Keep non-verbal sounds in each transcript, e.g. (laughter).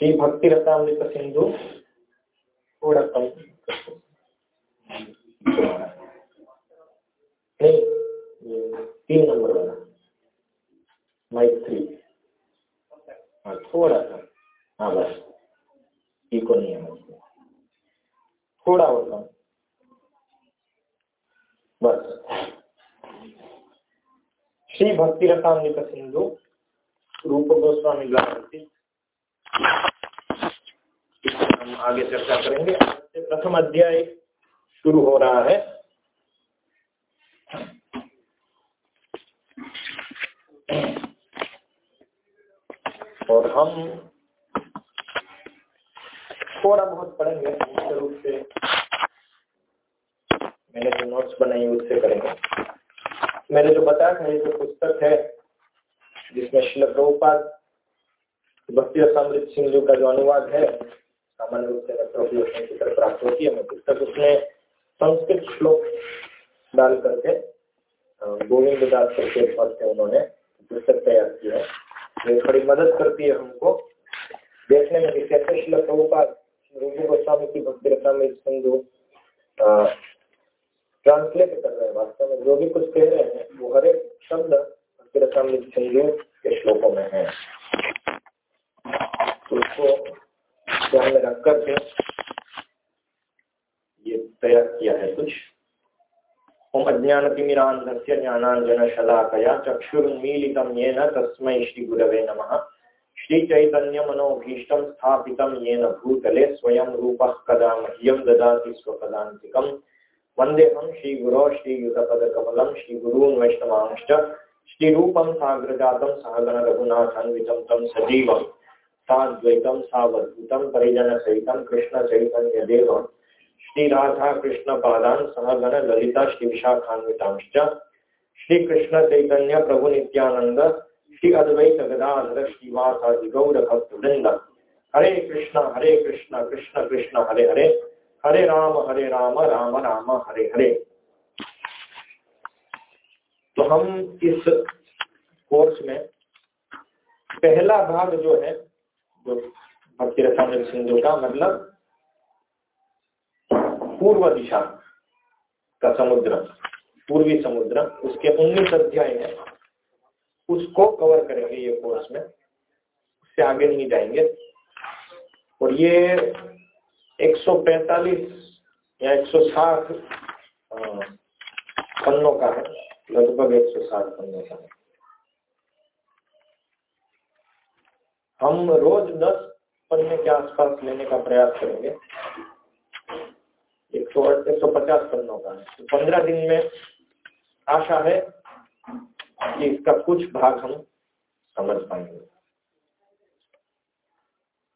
श्री भक्ति रसामृत सिंधु थोड़ा नहीं तीन नंबर वाला हाँ थोड़ा सा हाँ बस इको नहीं थोड़ा कम बस श्री भक्ति रसामृत सिंधु रूप गोस्वामी द्वारा हम आगे चर्चा करेंगे। प्रथम अध्याय शुरू हो रहा है। और हम थोड़ा बहुत पढ़ेंगे, मुख्य रूप से। मैंने जो नोट्स बनाई उससे करेंगे। मैंने जो बताया था, ये जो पुस्तक है, जिसमें प्रभुपाद भक्ति समृद्ध सिंधु का जो अनुवाद है, सामान्य रूप से प्राप्त होती है। पुस्तक उसमें संस्कृत श्लोक डाल करके गोविंद दास करके पद उन्होंने पुस्तक तैयार की है। ये बड़ी मदद करती है हमको। देखने में कि कैसे श्री प्रभुपाद रूपी गोस्वामी की भक्ति रसामृत सिंधु ट्रांसलेट कर रहे हैं वास्तव में। जो भी कुछ कह रहे हैं, वो हर एक शब्द भक्ति रसामृत सिंधु के श्लोकों में है। तो उसको ध्यान रख करके ये तैयार किया है कुछ। ओम अज्ञानतिमिरान्धस्य ज्ञानाञ्जन शलाकया चक्षुरुन्मीलितं येन तस्मै श्रीगुरवे नमः। श्रीचैतन्यमनोभीष्टं स्थापितं येन भूतले स्वयं रूपः कदा मह्यं ददाति स्वपदान्तिकम् वन्देऽहं श्रीगुरो श्रीयुतपदकमलं श्रीगुरून् वैष्णवांश्च। श्रीरूपं साग्रजातं सहगण रघुनाथान्वितं तं सजीवं साद्वैतं सावधूतं परिजनसहितं कृष्णचैतन्यदेवं श्रीराधा कृष्णपादान् सहगण ललिता श्रीविशाखान्वितांश्च। श्रीकृष्णचैतन्य प्रभुनित्यानन्द श्री अद्वैत गदाधर श्रीवासादि गौर भक्तवृंद हरे कृष्ण हरे कृष्ण कृष्ण कृष्ण, हरे हरे। हरे राम हरे राम राम राम, हरे हरे। तो हम इस कोर्स में पहला भाग जो है जो भक्ति रसायन सिंधु का मतलब पूर्व दिशा का समुद्र, पूर्वी समुद्र, उसके उन्नीस अध्याय है। उसको कवर करेंगे ये कोर्स में। उससे आगे नहीं जाएँगे। और ये 145 या 160 पन्नों का है। लगभग 160 पन्नों का है। हम रोज 10 पन्ने के आसपास लेने का प्रयास करेंगे। एक सौ एक सौ पचास पन्नों का। तो पंद्रह दिन में आशा है कि इसका कुछ भाग हम समझ पाएँगे।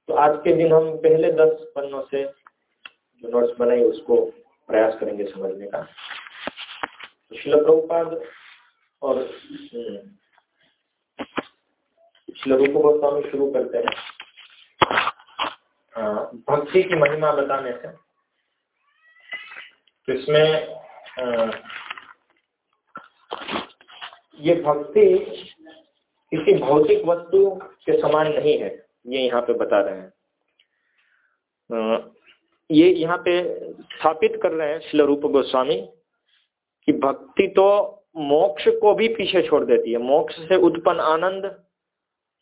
तो आज के दिन हम पहले दस पन्नों से जो नोट्स बनाए उसको प्रयास करेंगे समझने का। तो शिल प्रभुपाद और शिल रूप गोस्वामी शुरू करते हैं। हाँ, भक्ति की महिमा बताने से तो इसमें ये भक्ति किसी भौतिक वस्तु के समान नहीं है ये यहाँ पे बता रहे हैं। ये यहाँ पे स्थापित कर रहे हैं शिल रूप गोस्वामी कि भक्ति तो मोक्ष को भी पीछे छोड़ देती है। मोक्ष से उत्पन्न आनंद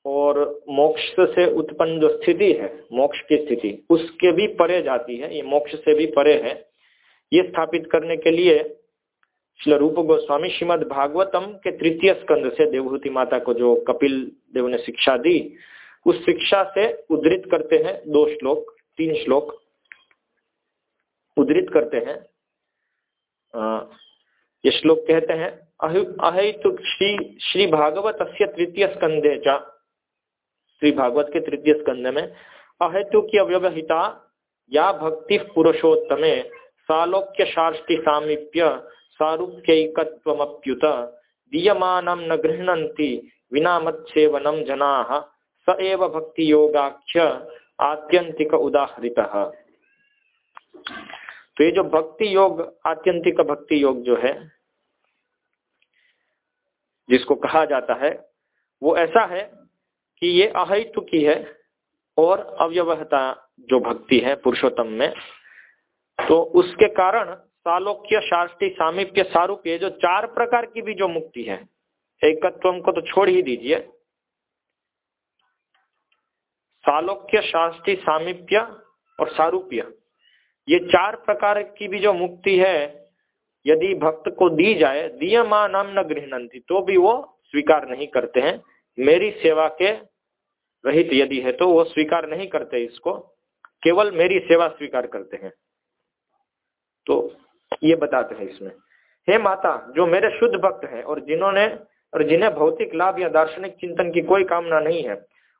और मोक्ष से उत्पन्न जो स्थिति है, मोक्ष की स्थिति, उसके भी परे जाती है, ये मोक्ष से भी परे है। ये स्थापित करने के लिए श्री रूप गोस्वामी श्रीमद भागवतम के तृतीय स्कंद से देवभूति माता को जो कपिल देव ने शिक्षा दी, उस शिक्षा से उद्धृत करते हैं दो श्लोक, तीन श्लोक। उद्धृत करते हैं। ये श्लोक कहते हैं अहितु श्री श्री भागवत तृतीय स्कंदे चा। श्री भागवत के तृतीय स्कंद में, अहेतु की अव्यवहिता या भक्ति पुरुषोत्तमे सालोक्य शाष्टि सामीप्य सारूप्यकत्वमप्युत, दीयमानं न गृह्णन्ति विना मत्सेवनं जनाः, स एव भक्ति योगाख्य आत्यंतिक उदाहरित तो ये जो भक्ति योग आत्यंतिक भक्ति योग जो है, जिसको कहा जाता है, वो ऐसा है कि ये अहितु की है और अव्यवहता जो भक्ति है पुरुषोत्तम में तो उसके कारण सालोक्य शास्त्री सामीप्य, सारूप्य, जो चार प्रकार की भी जो मुक्ति है एकत्व को तो छोड़ ही दीजिए। सालोक्य शास्त्री सामीप्य और सारूप्य, ये चार प्रकार की भी जो मुक्ति है, यदि भक्त को दी जाए दिया माँ नाम न गृहणंती तो भी वो स्वीकार नहीं करते हैं। मेरी सेवा के रहित यदि है तो वो स्वीकार नहीं करते इसको, केवल मेरी सेवा स्वीकार करते हैं। तो ये बताते हैं इसमें, हे माता, जो मेरे शुद्ध भक्त हैं और जिन्होंने, और जिन्हें भौतिक लाभ या दार्शनिक चिंतन की कोई कामना नहीं है,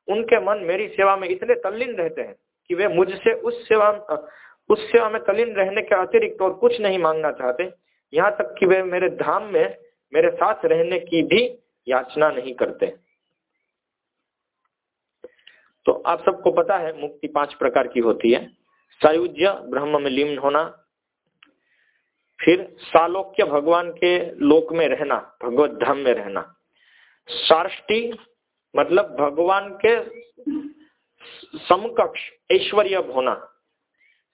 उनके मन मेरी सेवा में इतने तल्लीन रहते हैं कि वे मुझसे उस सेवा उस सेवा में तल्लीन रहने के अतिरिक्त और कुछ नहीं मांगना चाहते। यहाँ तक कि वे मेरे धाम में, मेरे साथ रहने की भी याचना नहीं करते। तो आप सबको पता है, मुक्ति पाँच प्रकार की होती है। सायुज्य, ब्रह्म में लीन होना, फिर सालोक्य भगवान के लोक में रहना, भगवत धाम में रहना। सार्ष्टी मतलब भगवान के समकक्ष ऐश्वर्य होना।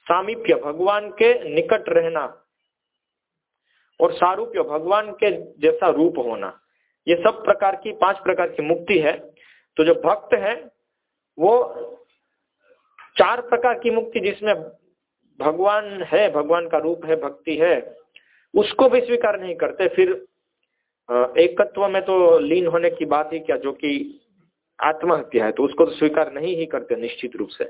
सामीप्य, भगवान के निकट रहना। और सारूप्य, भगवान के जैसा रूप होना। ये सब प्रकार की, पाँच प्रकार की मुक्ति है। तो जो भक्त है वो चार प्रकार की मुक्ति जिसमें भगवान है, भगवान का रूप है, भक्ति है, उसको भी स्वीकार नहीं करते। फिर एकत्व में तो लीन होने की बात ही क्या, जो कि आत्महत्या है तो उसको तो स्वीकार नहीं ही करते निश्चित रूप से।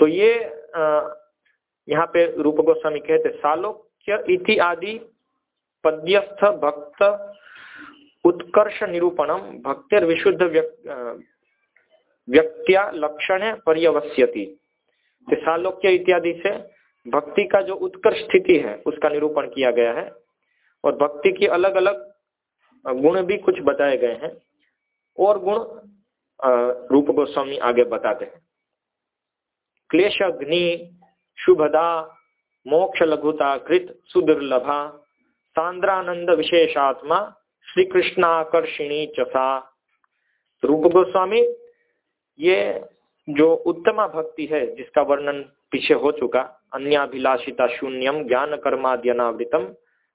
तो ये यहाँ पे रूप गोस्वामी कहते सालोक्य इति आदि पद्यस्थ भक्त उत्कर्ष निरूपणम भक्तिर विशुद्ध व्यक्तिया लक्षण पर्यवस्यति। सालोक्य इत्यादि से भक्ति का जो उत्कर्ष स्थिति है, उसका निरूपण किया गया है। और भक्ति की अलग अलग गुण भी कुछ बताए गए हैं। और गुण रूप गोस्वामी आगे बताते हैं। क्लेश, अग्नि, शुभदा मोक्ष लघुता कृत सुदुर्लभा सांद्रानंद विशेषात्मा श्री कृष्णाकर्षिणी चसा रूप गोस्वामी, ये जो उत्तमा भक्ति है, जिसका वर्णन पीछे हो चुका, अन्याभिलाषिता शून्यम ज्ञान कर्माद्यनावृतम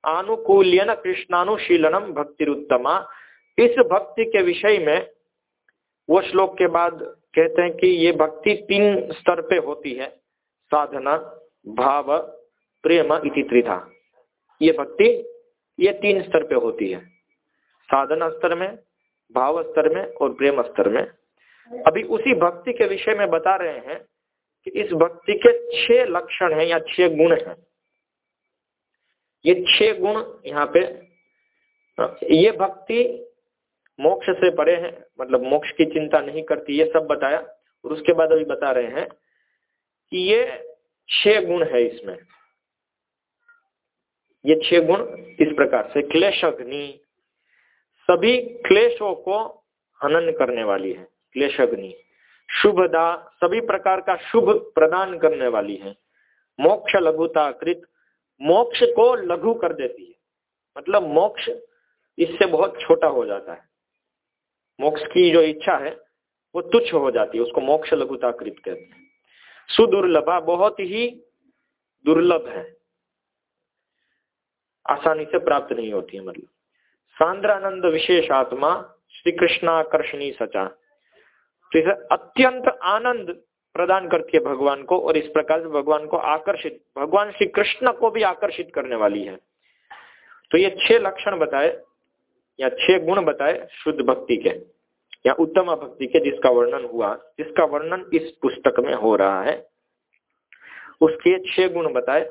आनुकूल्यन कृष्णानुशीलनम भक्तिरुत्तमा। इस भक्ति के विषय में वो श्लोक के बाद कहते हैं कि ये भक्ति तीन स्तर पे होती है, साधना भाव, प्रेम इति त्रिधा। ये भक्ति, ये तीन स्तर पे होती है। साधना स्तर में, भाव स्तर में और प्रेम स्तर में। अभी उसी भक्ति के विषय में बता रहे हैं कि इस भक्ति के छह लक्षण हैं, या छह गुण हैं। ये छह गुण यहाँ पे, ये भक्ति मोक्ष से परे है मतलब मोक्ष की चिंता नहीं करती, ये सब बताया। और उसके बाद अभी बता रहे हैं कि ये छह गुण है इसमें। ये छह गुण इस प्रकार से, क्लेश, अग्नि, सभी क्लेशों को हनन करने वाली है। क्लेश, अग्नि शुभदा सभी प्रकार का शुभ प्रदान करने वाली है। मोक्ष लघुता कृत मोक्ष को लघु कर देती है। मतलब मोक्ष इससे बहुत छोटा हो जाता है। मोक्ष की जो इच्छा है, वो तुच्छ हो जाती है, उसको मोक्ष लघुता कृत कहते हैं। सुदुर्लभा, बहुत ही दुर्लभ है। आसानी से प्राप्त नहीं होती है मतलब। सांद्रानंद विशेष आत्मा श्री कृष्णाकर्षणी सचा। तो इसे अत्यंत आनंद प्रदान करती है भगवान को, और इस प्रकार से भगवान को आकर्षित, भगवान श्री कृष्ण को भी आकर्षित करने वाली है। तो ये छह लक्षण बताए, या छह गुण बताए शुद्ध भक्ति के। या उत्तम भक्ति के जिसका वर्णन हुआ, जिसका वर्णन इस पुस्तक में हो रहा है, उसके छह गुण बताए।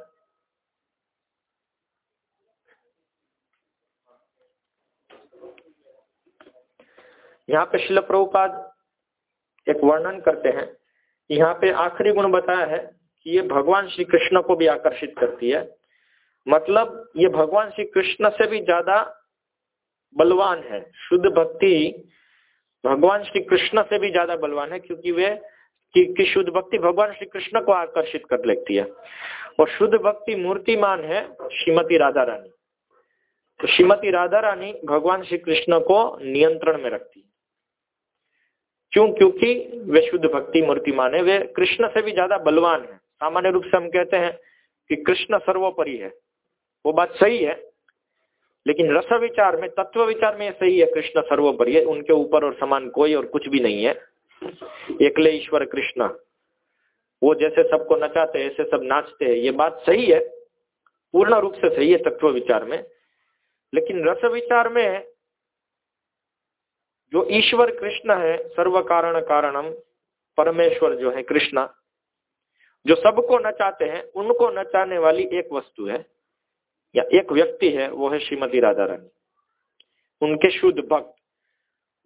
यहाँ पे शिल प्रभुपाद एक वर्णन करते हैं। यहाँ पे आखिरी गुण बताया है कि ये भगवान श्री कृष्ण को भी आकर्षित करती है। मतलब ये भगवान श्री कृष्ण से भी ज़्यादा बलवान है। शुद्ध भक्ति भगवान श्री कृष्ण से भी ज़्यादा बलवान है क्योंकि वे कि, कि शुद्ध भक्ति भगवान श्री कृष्ण को आकर्षित कर लेती है। और शुद्ध भक्ति मूर्तिमान है श्रीमती राधा रानी। तो श्रीमती राधा रानी भगवान श्री कृष्ण को नियंत्रण में रखती है। क्यों? क्योंकि वे शुद्ध भक्ति मूर्तिमान है। वे कृष्ण से भी ज़्यादा बलवान है। सामान्य रूप से हम कहते हैं कि कृष्ण सर्वोपरि है। वो बात सही है लेकिन रस विचार में तत्व विचार में सही है कृष्ण सर्वोपरि है। उनके ऊपर और समान कोई और कुछ भी नहीं है। एकले ईश्वर कृष्ण। वो जैसे सबको नचाते, ऐसे सब नाचते हैं। ये बात सही है। पूर्ण रूप से सही है तत्व विचार में। लेकिन रस विचार में जो ईश्वर कृष्ण है सर्व कारण कारणम परमेश्वर जो है कृष्ण, जो सबको नचाते हैं, उनको नचाने वाली एक वस्तु है। या एक व्यक्ति है, वो है श्रीमती राधा रानी। उनके शुद्ध भक्त।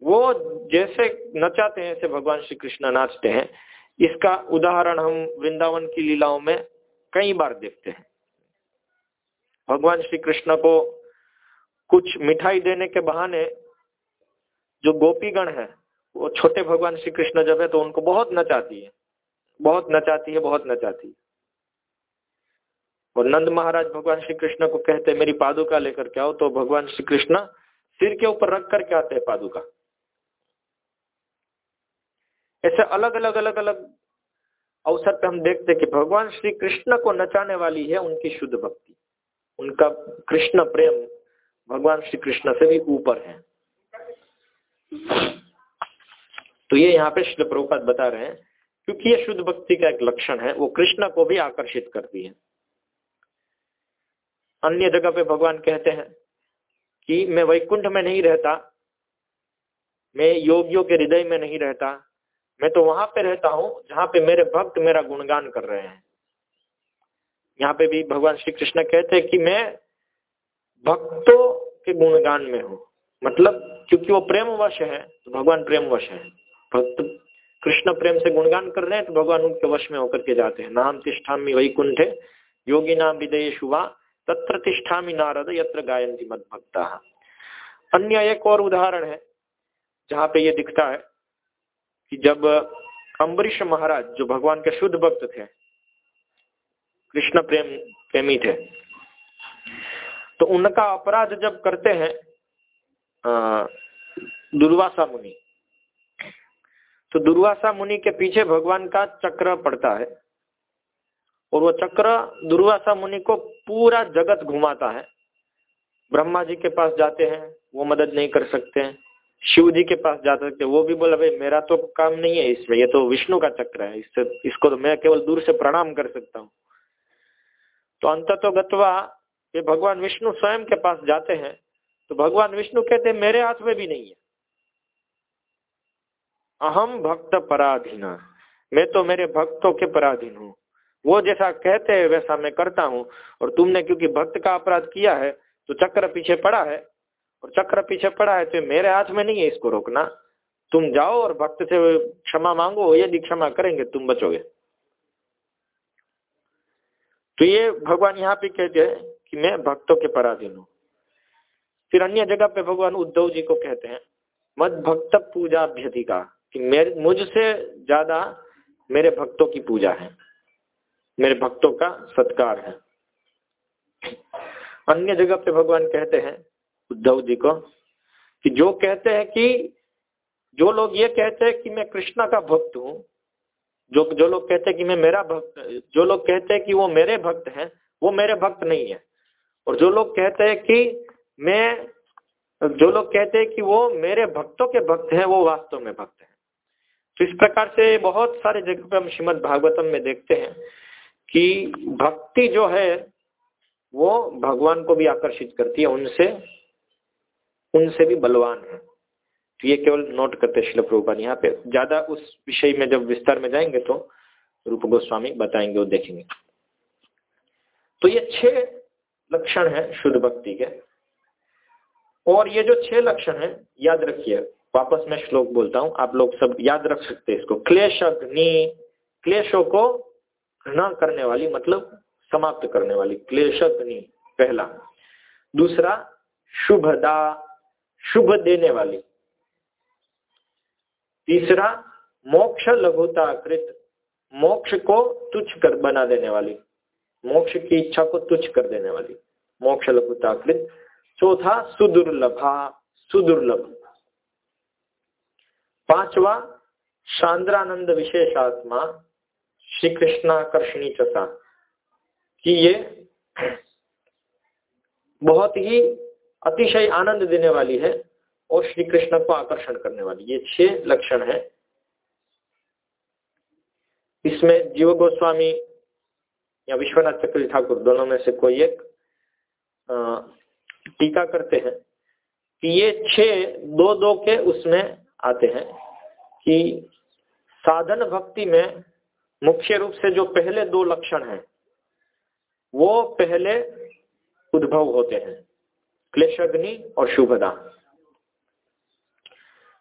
वो जैसे नचाते हैं, ऐसे भगवान श्री कृष्ण नाचते हैं। इसका उदाहरण हम वृंदावन की लीलाओं में कई बार देखते हैं। भगवान श्री कृष्ण को कुछ मिठाई देने के बहाने जो गोपीगण है, वो छोटे भगवान श्री कृष्ण जब है तो उनको बहुत नचाती है। बहुत नचाती है, बहुत नचाती है। और नंद महाराज भगवान श्री कृष्ण को कहते मेरी पादुका लेकर के आओ। तो भगवान श्री कृष्ण सिर के ऊपर रख करके आते हैं पादुका। ऐसे अलग अलग अलग अलग अवसर पे हम देखते कि भगवान श्री कृष्ण को नचाने वाली है उनकी शुद्ध भक्ति। उनका कृष्ण प्रेम भगवान श्री कृष्ण से भी ऊपर है। तो ये यहाँ पे श्री प्रभुपात बता रहे हैं, क्योंकि ये शुद्ध भक्ति का एक लक्षण है, वो कृष्ण को भी आकर्षित करती है। अन्य जगह पे भगवान कहते हैं कि मैं वैकुंठ में नहीं रहता, मैं योगियों के हृदय में नहीं रहता, मैं तो वहाँ पे रहता हूँ जहाँ पे मेरे भक्त मेरा गुणगान कर रहे हैं। यहाँ पे भी भगवान श्री कृष्ण कहते हैं कि मैं भक्तों के गुणगान में हूँ। मतलब क्योंकि वो प्रेम वश है तो भगवान प्रेम वश है। भक्त कृष्ण प्रेम से गुणगान कर रहे हैं तो भगवान उनके वश में होकर के जाते हैं। नाम तिष्ठामी वैकुंठे योगी नाम विदय शुभा तत्र तिष्ठामी नारद यत्र गायंती मद भक्ता अन्य एक और उदाहरण है, जहाँ पे ये दिखता है कि जब अम्बरीश महाराज, जो भगवान के शुद्ध भक्त थे, कृष्ण प्रेम, प्रेमी थे तो उनका अपराध जब करते हैं दुर्वासा मुनि तो दुर्वासा मुनि के पीछे भगवान का चक्र पड़ता है। और वो चक्र दुर्वासा मुनि को पूरा जगत घुमाता है। ब्रह्मा जी के पास जाते हैं, वो मदद नहीं कर सकते। हैं शिव जी के पास जा सकते वो भी बोला भाई मेरा तो काम नहीं है इसमें, ये तो विष्णु का चक्र है, इससे, इसको तो मैं केवल दूर से प्रणाम कर सकता हूँ। तो अंत तो गतवा ये भगवान विष्णु स्वयं के पास जाते हैं तो भगवान विष्णु कहते मेरे हाथ में भी नहीं है। अहम भक्त पराधीना। मैं तो मेरे भक्तों के पराधीन हूँ। वो जैसा कहते हैं, वैसा मैं करता हूँ। और तुमने क्योंकि भक्त का अपराध किया है तो चक्र पीछे पड़ा है। और चक्र पीछे पड़ा है तो मेरे हाथ में नहीं है इसको रोकना। तुम जाओ और भक्त से क्षमा मांगो, यदि क्षमा करेंगे, तुम बचोगे। तो ये भगवान यहाँ पे कहते हैं कि मैं भक्तों के पराधीन हूँ। फिर अन्य जगह पे भगवान उद्धव जी को कहते हैं मत भक्त पूजा अभ्यधिका कि मेरे, मुझसे ज़्यादा मेरे भक्तों की पूजा है। मेरे भक्तों का सत्कार है। अन्य जगह पे भगवान कहते हैं, उद्धव जी को, कि जो कहते हैं कि, जो लोग ये कहते हैं कि मैं कृष्णा का भक्त हूँ, जो जो लोग कहते हैं कि मैं मेरा भक्त, जो लोग कहते हैं कि वो मेरे भक्त हैं, वो मेरे भक्त नहीं है। और जो लोग कहते हैं कि मैं, जो लोग कहते हैं कि वो मेरे भक्तों के भक्त हैं, वो वास्तव में भक्त हैं। तो इस प्रकार से बहुत सारे जगह पे हम श्रीमद भागवतम में देखते हैं कि भक्ति जो है, वो भगवान को भी आकर्षित करती है, उनसे उनसे भी बलवान है। तो ये केवल नोट करते शिल प्रभुपाद यहाँ पे। ज़्यादा उस विषय में जब विस्तार में जाएँगे तो रूप गोस्वामी बताएँगे और देखेंगे। तो ये छह लक्षण है शुद्ध भक्ति के। और ये जो छह लक्षण है, याद रखिए, वापस मैं श्लोक बोलता हूँ, आप लोग सब याद रख सकते हैं इसको। क्लेश, अग्नि, क्लेशों को घृणा करने वाली मतलब समाप्त करने वाली क्लेश पहला। दूसरा, शुभदा, शुभ देने वाली। तीसरा, मोक्ष लघुता कृत मोक्ष को तुच्छ कर बना देने वाली, मोक्ष की इच्छा को तुच्छ कर देने वाली, मोक्ष लघुता कृत चौथा, सुदुर्लभा, सुदुर्लभ। पांचवा शांद्रानंद विशेषात्मा श्री कृष्णाकर्षणी चसा कि ये बहुत ही अतिशय आनंद देने वाली है और श्री कृष्ण को आकर्षण करने वाली। ये छह लक्षण है। इसमें जीव गोस्वामी या विश्वनाथ चक्र ठाकुर दोनों में से कोई एक टीका करते हैं कि ये छह दो दो के उसमें आते हैं कि साधन भक्ति में मुख्य रूप से जो पहले दो लक्षण हैं, वो पहले उद्भव होते हैं, क्लेशग्नि और शुभदा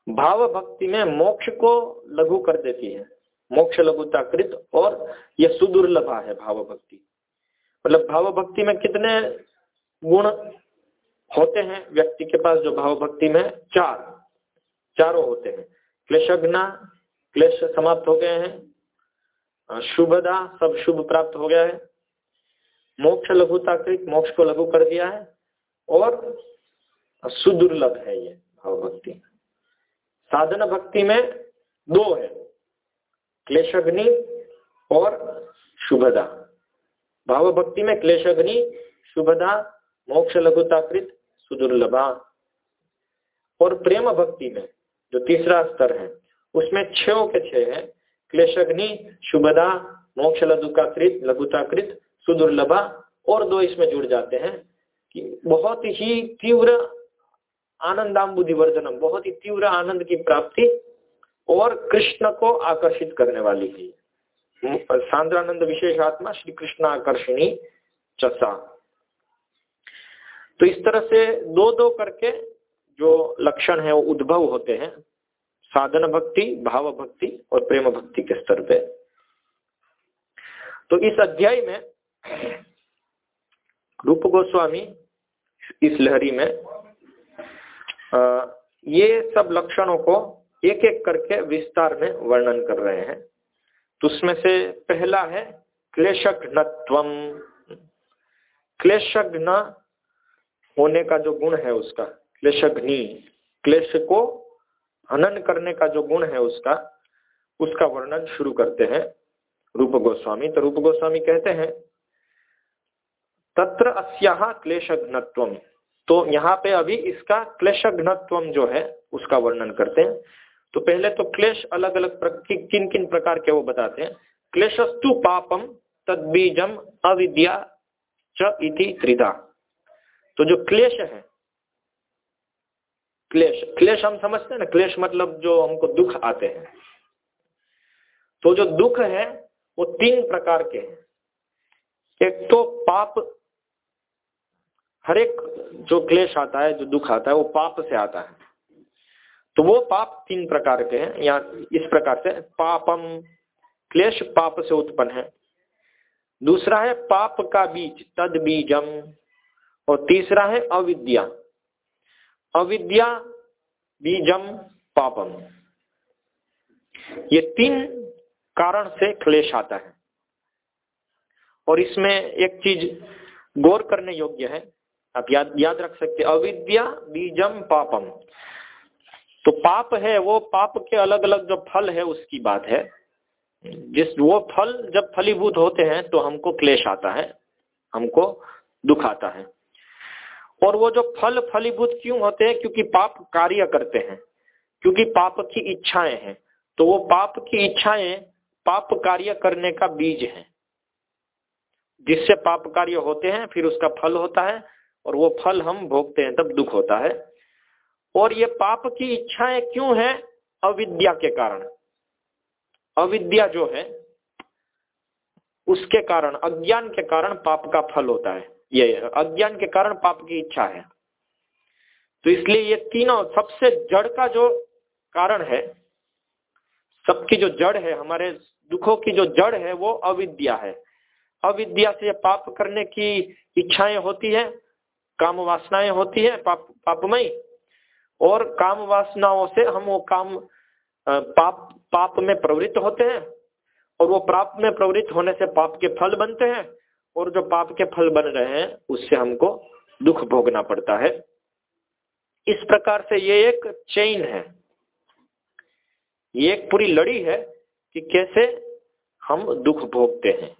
भाव भक्ति में मोक्ष को लघु कर देती है मोक्ष लघुताकृत और यह सुदुर्लभा है भाव भक्ति मतलब भाव भक्ति में कितने गुण होते हैं, व्यक्ति के पास जो भाव भक्ति में चार, चारों होते हैं। क्लेशग्ना, क्लेश समाप्त हो गए हैं शुभदा सब शुभ प्राप्त हो गया है। मोक्ष लघुताकृत मोक्ष को लघु कर दिया है, और सुदुर्लभ है ये भाव भक्ति। साधन भक्ति में दो है, क्लेशग्नि और शुभदा। भाव भक्ति में क्लेशग्नि, शुभदा, मोक्ष लघुताकृत सुदुर्लभा। और प्रेम भक्ति में जो तीसरा स्तर है, उसमें छो के छह है। क्लेशग्नि शुभदा, मोक्ष लघुकाकृत लघुताकृत, सुदुर्लभा और दो इसमें जुड़ जाते हैं कि बहुत ही तीव्र आनंदाम्बुधि वर्जनम, बहुत ही तीव्र आनंद की प्राप्ति और कृष्ण को आकर्षित करने वाली है सांद्रानंद विशेष आत्मा, श्री कृष्ण आकर्षणी चसा। तो इस तरह से दो दो करके जो लक्षण है, वो उद्भव होते हैं। साधन भक्ति भाव भक्ति और प्रेम भक्ति के स्तर पे। तो इस अध्याय में रूप गोस्वामी इस लहरी में आ, ये सब लक्षणों को एक एक करके विस्तार में वर्णन कर रहे हैं। तो उसमें से पहला है क्लेशघ्नत्व क्लेशघ्न होने का जो गुण है उसका क्लेशघ्नि। क्लेश को हनन करने का जो गुण है उसका उसका वर्णन शुरू करते हैं रूप गोस्वामी। तो रूप गोस्वामी कहते हैं, तत्र अस्या क्लेशघ्नत्व। तो यहाँ पे अभी इसका क्लेशघ्नत्व जो है, उसका वर्णन करते हैं। तो पहले तो क्लेश अलग अलग किन किन प्रकार के वो बताते हैं। क्लेशस्तु पापम तदबीजम अविद्या च इति त्रिदा तो जो क्लेश है क्लेश। क्लेश हम समझते हैं ना, क्लेश मतलब जो हमको दुख आते हैं। तो जो दुख है, वो तीन प्रकार के हैं। एक तो पाप, हर एक जो क्लेश आता है, जो दुख आता है, वो पाप से आता है। तो वो पाप तीन प्रकार के हैं। या इस प्रकार से पापम, क्लेश पाप से उत्पन्न है। दूसरा है पाप का बीज, तद बीजम। और तीसरा है अविद्या। अविद्या, बीजम, पापम। ये तीन कारण से क्लेश आता है। और इसमें एक चीज़ गौर करने योग्य है। आप याद याद रख सकते अविद्या, बीजम, पापम। तो पाप है वो, पाप के अलग अलग जो फल है उसकी बात है। जिस, वो फल जब फलीभूत होते हैं तो हमको क्लेश आता है, हमको दुख आता है। और वो जो फल फलीभूत क्यों होते हैं? क्योंकि पाप कार्य करते हैं। क्योंकि पाप की इच्छाएँ हैं। तो वो पाप की इच्छाएँ पाप कार्य करने का बीज है। जिससे पाप कार्य होते हैं, फिर उसका फल होता है और वो फल हम भोगते हैं, तब दुख होता है। और ये पाप की इच्छाएँ क्यों है? अविद्या के कारण। अविद्या जो है, उसके कारण, अज्ञान के कारण पाप का फल होता है। ये अज्ञान के कारण पाप की इच्छा है। तो इसलिए ये तीनों सबसे जड़ का जो कारण है, सबकी जो जड़ है, हमारे दुखों की जो जड़ है, वो अविद्या है। अविद्या से पाप करने की इच्छाएँ होती है, काम वासनाएँ होती है, पाप, पापमय। और काम वासनाओं से हम वो काम पाप पाप में प्रवृत्त होते हैं, और वो पाप में प्रवृत्त होने से पाप के फल बनते हैं। और जो पाप के फल बन रहे हैं, उससे हमको दुख भोगना पड़ता है। इस प्रकार से ये एक चेन है। ये एक पूरी लड़ी है कि कैसे हम दुख भोगते हैं।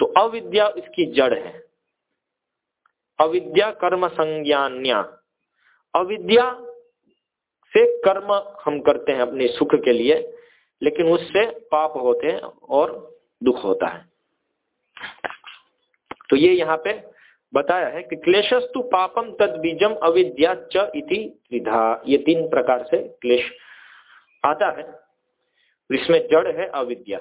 तो अविद्या इसकी जड़ है। अविद्या कर्म संज्ञान्या। अविद्या से कर्म हम करते हैं अपने सुख के लिए, लेकिन उससे पाप होते हैं और दुख होता है। तो ये यहाँ पे बताया है कि क्लेशस्तु पापम तद बीजम अविद्या च ये तीन प्रकार से क्लेश आता है। इसमें जड़ है, अविद्या।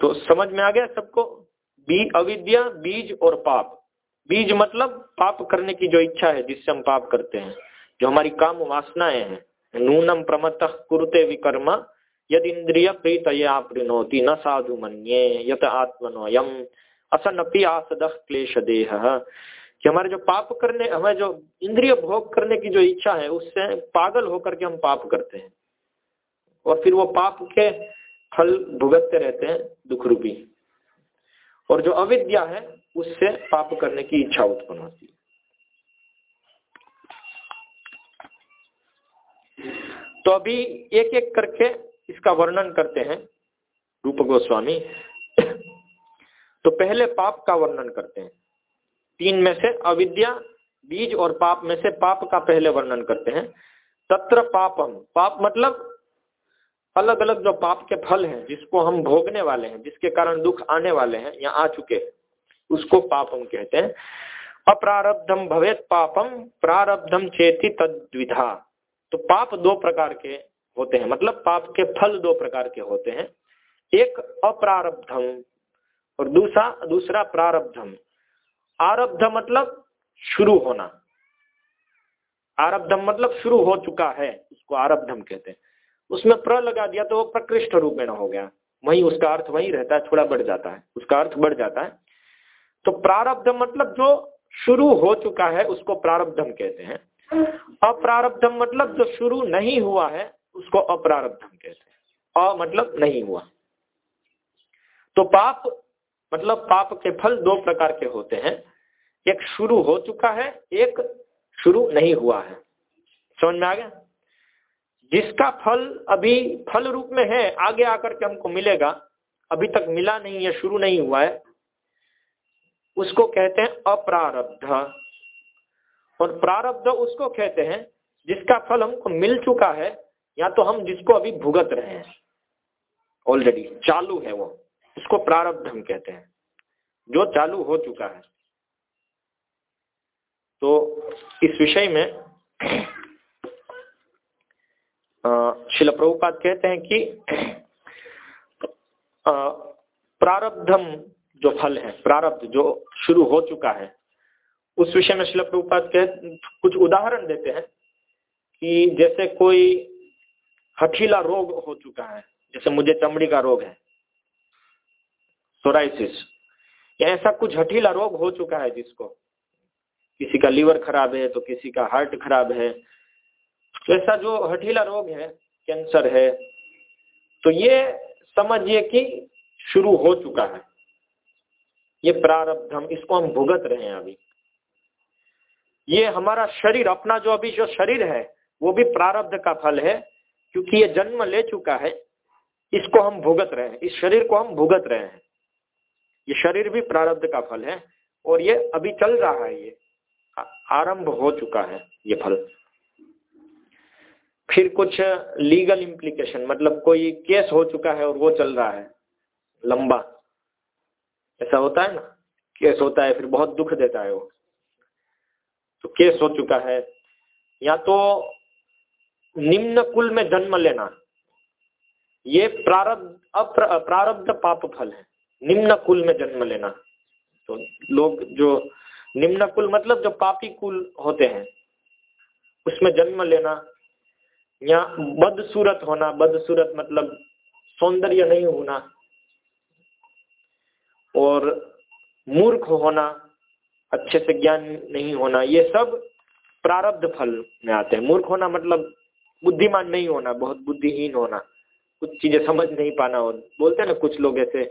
तो समझ में आ गया सबको? बी अविद्या, बीज और पाप। बीज मतलब पाप करने की जो इच्छा है, जिससे हम पाप करते हैं। जो हमारी काम वासनाएँ हैं, नूनम प्रमत कुरुते विकर्म यद इंद्रिय प्रीत प्रणोति न साधु मन्ये, यत आत्मनोयम। असनपि आसद क्लेश देह। कि हमारे जो पाप करने हमें जो इंद्रिय भोग करने की जो इच्छा है, उससे पागल होकर के हम पाप करते हैं। और फिर वो पाप के फल भुगतते रहते हैं, दुख रूपी। और जो अविद्या है, उससे पाप करने की इच्छा उत्पन्न होती है। तो अभी एक एक करके इसका वर्णन करते हैं, रूप गोस्वामी। तो पहले पाप का वर्णन करते हैं। तीन में से अविद्या, बीज और पाप में से पाप का पहले वर्णन करते हैं। तत्र पापम। पाप मतलब अलग अलग जो पाप के फल हैं, जिसको हम भोगने वाले हैं, जिसके कारण दुख आने वाले हैं, या आ चुके हैं, उसको पापम कहते हैं। अप्रारब्धम भवेत पापम, प्रारब्धम चेती तद्विधा। तो पाप दो प्रकार के होते हैं। मतलब पाप के फल दो प्रकार के होते हैं। एक अप्रारब्धम और दूसरा दूसरा प्रारब्धम। आरब्ध मतलब शुरू होना। आरब्धम मतलब शुरू हो चुका है, उसको आरब्धम कहते हैं। उसमें प्र लगा दिया तो वो प्रकृष्ट रूप में हो गया। वही उसका अर्थ वही रहता है, थोड़ा बढ़ जाता है। उसका अर्थ बढ़ जाता है। तो प्रारब्ध मतलब जो शुरू हो चुका है, उसको प्रारब्धम कहते हैं। अप्रारब्धम मतलब जो शुरू नहीं हुआ है, उसको अप्रारब्धम कहते हैं। अ मतलब नहीं हुआ। तो पाप मतलब पाप के फल दो प्रकार के होते हैं। एक शुरू हो चुका है, एक शुरू नहीं हुआ है। समझ में आ गया? जिसका फल अभी फल रूप में है, आगे आकर के हमको मिलेगा, अभी तक मिला नहीं है, शुरू नहीं हुआ है, उसको कहते हैं अप्रारब्ध। और प्रारब्ध उसको कहते हैं जिसका फल हमको मिल चुका है, या तो हम जिसको अभी भुगत रहे हैं। ऑलरेडी चालू है वो। उसको प्रारब्ध हम कहते हैं। जो चालू हो चुका है। तो इस विषय में शिल प्रभुपाद कहते हैं कि प्रारब्धम जो फल है, प्रारब्ध जो शुरू हो चुका है उस विषय में शिल प्रभुपाद कह, कुछ उदाहरण देते हैं कि जैसे कोई हठीला रोग हो चुका है, जैसे मुझे चमड़ी का रोग है सोराइसिस या ऐसा कुछ हठीला रोग हो चुका है जिसको, किसी का लीवर खराब है तो किसी का हार्ट खराब है, ऐसा जो हठीला रोग है, कैंसर है तो ये समझिए कि शुरू हो चुका है। ये प्रारब्ध हम इसको हम भुगत रहे हैं अभी। ये हमारा शरीर, अपना जो अभी जो शरीर है, वो भी प्रारब्ध का फल है, क्योंकि ये जन्म ले चुका है, इसको हम भुगत रहे हैं, इस शरीर को हम भुगत रहे हैं। ये शरीर भी प्रारब्ध का फल है, और ये अभी चल रहा है, ये आरंभ हो चुका है, ये फल। फिर कुछ लीगल इम्प्लीकेशन मतलब कोई केस हो चुका है और वो चल रहा है, लंबा। ऐसा होता है ना? केस होता है, फिर बहुत दुख देता है वो। तो केस हो चुका है। या तो निम्न कुल में जन्म लेना, ये प्रारब्ध प्रारब्ध पाप फल है। निम्न कुल में जन्म लेना। तो लोग जो, निम्न कुल मतलब जो पापी कुल होते हैं, उसमें जन्म लेना, या बदसूरत होना, बदसूरत मतलब सौंदर्य नहीं होना, और मूर्ख होना अच्छे से ज्ञान नहीं होना, ये सब प्रारब्ध फल में आते हैं। मूर्ख होना मतलब बुद्धिमान नहीं होना, बहुत बुद्धिहीन होना, कुछ चीज़ें समझ नहीं पाना। हो बोलते हैं ना, कुछ लोग ऐसे,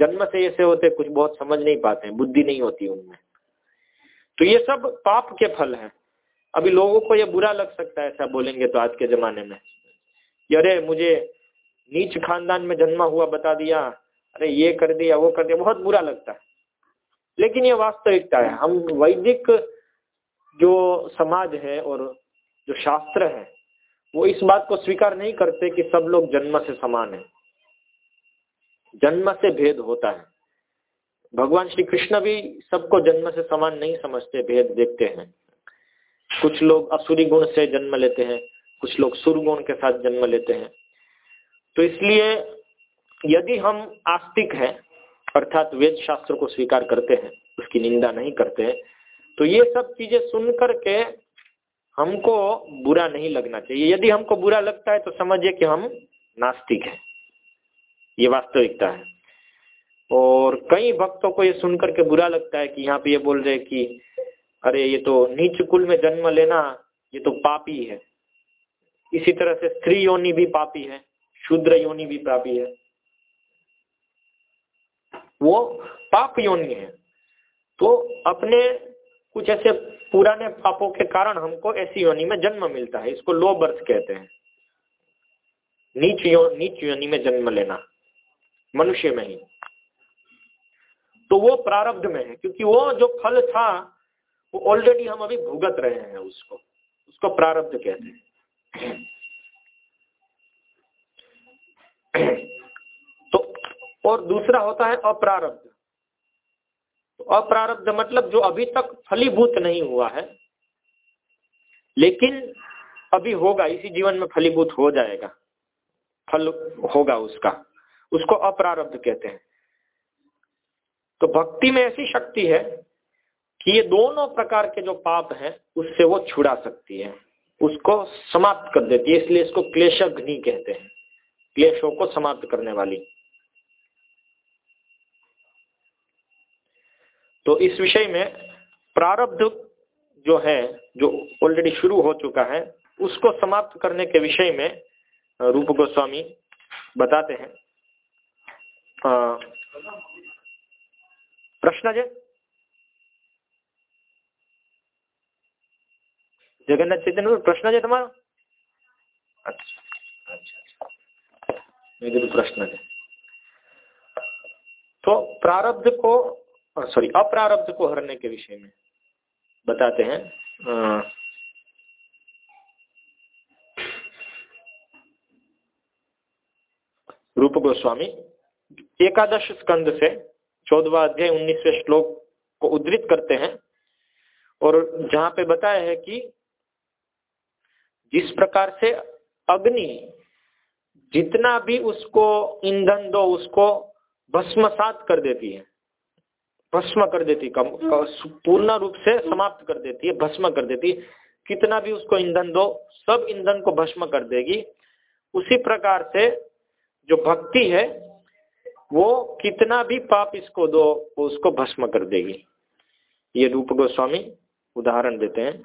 जन्म से ऐसे होते कुछ बहुत समझ नहीं पाते हैं, बुद्धि नहीं होती उनमें। तो ये सब पाप के फल हैं। अभी लोगों को ये बुरा लग सकता है, ऐसा बोलेंगे तो आज के जमाने में। अरे, मुझे नीच खानदान में जन्मा हुआ, बता दिया, अरे ये कर दिया, वो कर दिया, बहुत बुरा लगता है। लेकिन ये वास्तविकता है। हम वैदिक जो समाज है और जो शास्त्र है, वो इस बात को स्वीकार नहीं करते कि सब लोग जन्म से समान है। जन्म से भेद होता है। भगवान श्री कृष्ण भी सबको जन्म से समान नहीं समझते, भेद देखते हैं। कुछ लोग असुरी गुण से जन्म लेते हैं, कुछ लोग सुर गुण के साथ जन्म लेते हैं। तो इसलिए यदि हम आस्तिक हैं अर्थात वेद शास्त्र को स्वीकार करते हैं, उसकी निंदा नहीं करते हैं। तो ये सब चीज़ें सुन करके हमको बुरा नहीं लगना चाहिए। यदि हमको बुरा लगता है तो समझिए कि हम नास्तिक हैं। ये वास्तविकता है। और कई भक्तों को ये सुनकर के बुरा लगता है कि यहाँ पे ये बोल रहे कि, अरे ये तो नीच कुल में जन्म लेना, ये तो पापी है। इसी तरह से स्त्री योनि भी पापी है, शूद्र योनि भी पापी है। वो पाप योनि है। तो अपने कुछ ऐसे पुराने पापों के कारण हमको ऐसी योनि में जन्म मिलता है, इसको लो बर्थ कहते हैं। नीच यो, नीच योनि में जन्म लेना, मनुष्य में ही। तो वो प्रारब्ध में है, क्योंकि वो जो फल था, वो ऑलरेडी हम अभी भुगत रहे हैं उसको उसको प्रारब्ध कहते हैं। और दूसरा होता है अप्रारब्ध। तो अप्रारब्ध मतलब जो अभी तक फलीभूत नहीं हुआ है, लेकिन अभी होगा, इसी जीवन में फलीभूत हो जाएगा। फल होगा उसका, उसको अप्रारब्ध कहते हैं। तो भक्ति में ऐसी शक्ति है कि ये दोनों प्रकार के जो पाप हैं, उससे वो छुड़ा सकती है। उसको समाप्त कर देती है, इसलिए इसको क्लेशग्नि कहते हैं। क्लेशों को समाप्त करने वाली। तो इस विषय में प्रारब्ध जो है जो ऑलरेडी शुरू हो चुका है उसको समाप्त करने के विषय में रूप गोस्वामी बताते हैं। प्रश्न जय जगन्नाथ चैतन्य प्रश्न है तुम्हारा? अच्छा अच्छा प्रश्न है। तो प्रारब्ध को सॉरी अप्रारब्ध को हरने के विषय में बताते हैं। रूप गोस्वामी, एकादश स्कंद से चौदवा अध्याय उन्नीसवें श्लोक को उद्धृत करते हैं और जहाँ पे बताया है कि जिस प्रकार से अग्नि जितना भी उसको ईंधन दो, उसको भस्मसात कर देती है। भस्म कर देती, कम पूर्ण रूप से समाप्त कर देती है, भस्म कर देती कितना भी उसको ईंधन दो, सब ईंधन को भस्म कर देगी। उसी प्रकार से जो भक्ति है, वो कितना भी पाप इसको दो, वो उसको भस्म कर देगी। ये रूप गोस्वामी उदाहरण देते हैं।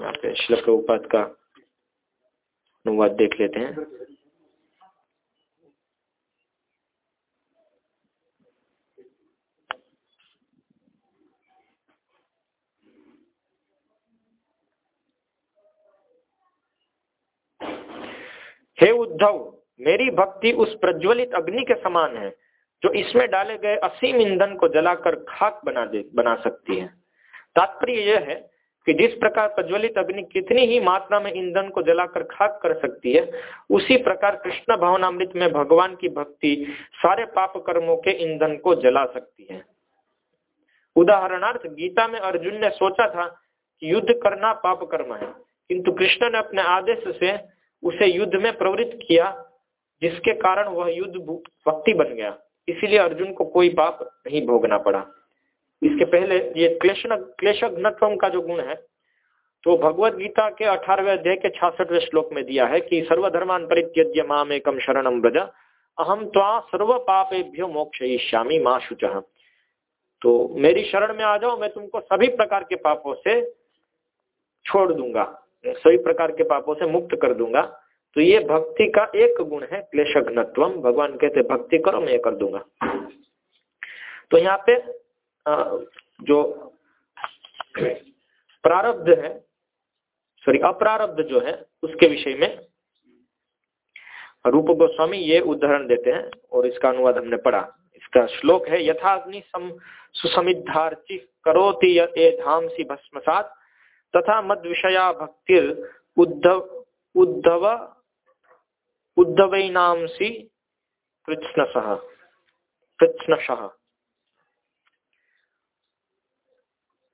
यहाँ पे श्लोक उपाध का अनुवाद देख लेते हैं। हे उद्धव, मेरी भक्ति उस प्रज्वलित अग्नि के समान है, जो इसमें डाले गए असीम ईंधन को जलाकर खाक बना दे, बना सकती है। तात्पर्य यह है कि जिस प्रकार प्रज्वलित अग्नि कितनी ही मात्रा में ईंधन को जलाकर खाक कर सकती है, उसी प्रकार कृष्ण भावनामृत में भगवान की भक्ति सारे पाप कर्मों के ईंधन को जला सकती है। उदाहरणार्थ, गीता में अर्जुन ने सोचा था कि युद्ध करना पाप कर्म है, किंतु कृष्ण ने अपने आदेश से उसे युद्ध में प्रवृत्त किया, जिसके कारण वह युद्ध भक्ति बन गया। इसीलिए अर्जुन को कोई पाप नहीं भोगना पड़ा। इसके पहले ये क्लेशन, क्लेशघ्नत्व का जो गुण है तो भगवत गीता के अठारहवें अध्याय के छियासठवें श्लोक में दिया है कि सर्वधर्मान परित्यज्य माम एकम शरणम ब्रज अहम त्वा सर्व पापेभ्यो मोक्ष श्यामी माँ शुच। तो मेरी शरण में आ जाओ, मैं तुमको सभी प्रकार के पापों से छोड़ दूँगा। सभी प्रकार के पापों से मुक्त कर दूँगा। तो ये भक्ति का एक गुण है क्लेशघ्नत्व भगवान कहते भक्ति करो, मैं ये कर दूँगा। तो यहाँ पे जो प्रारब्ध है, सॉरी, अप्रारब्ध जो है, उसके विषय में रूप गोस्वामी ये उदाहरण देते हैं और इसका अनुवाद हमने पढ़ा। इसका श्लोक है यथाग्नि सम सुसमिद्धार्चि करोति ये धामसी भस्मसात। तथा मद विषया भक्तिर उद्धव उद्धव, उद्धवैनांसी कृष्णश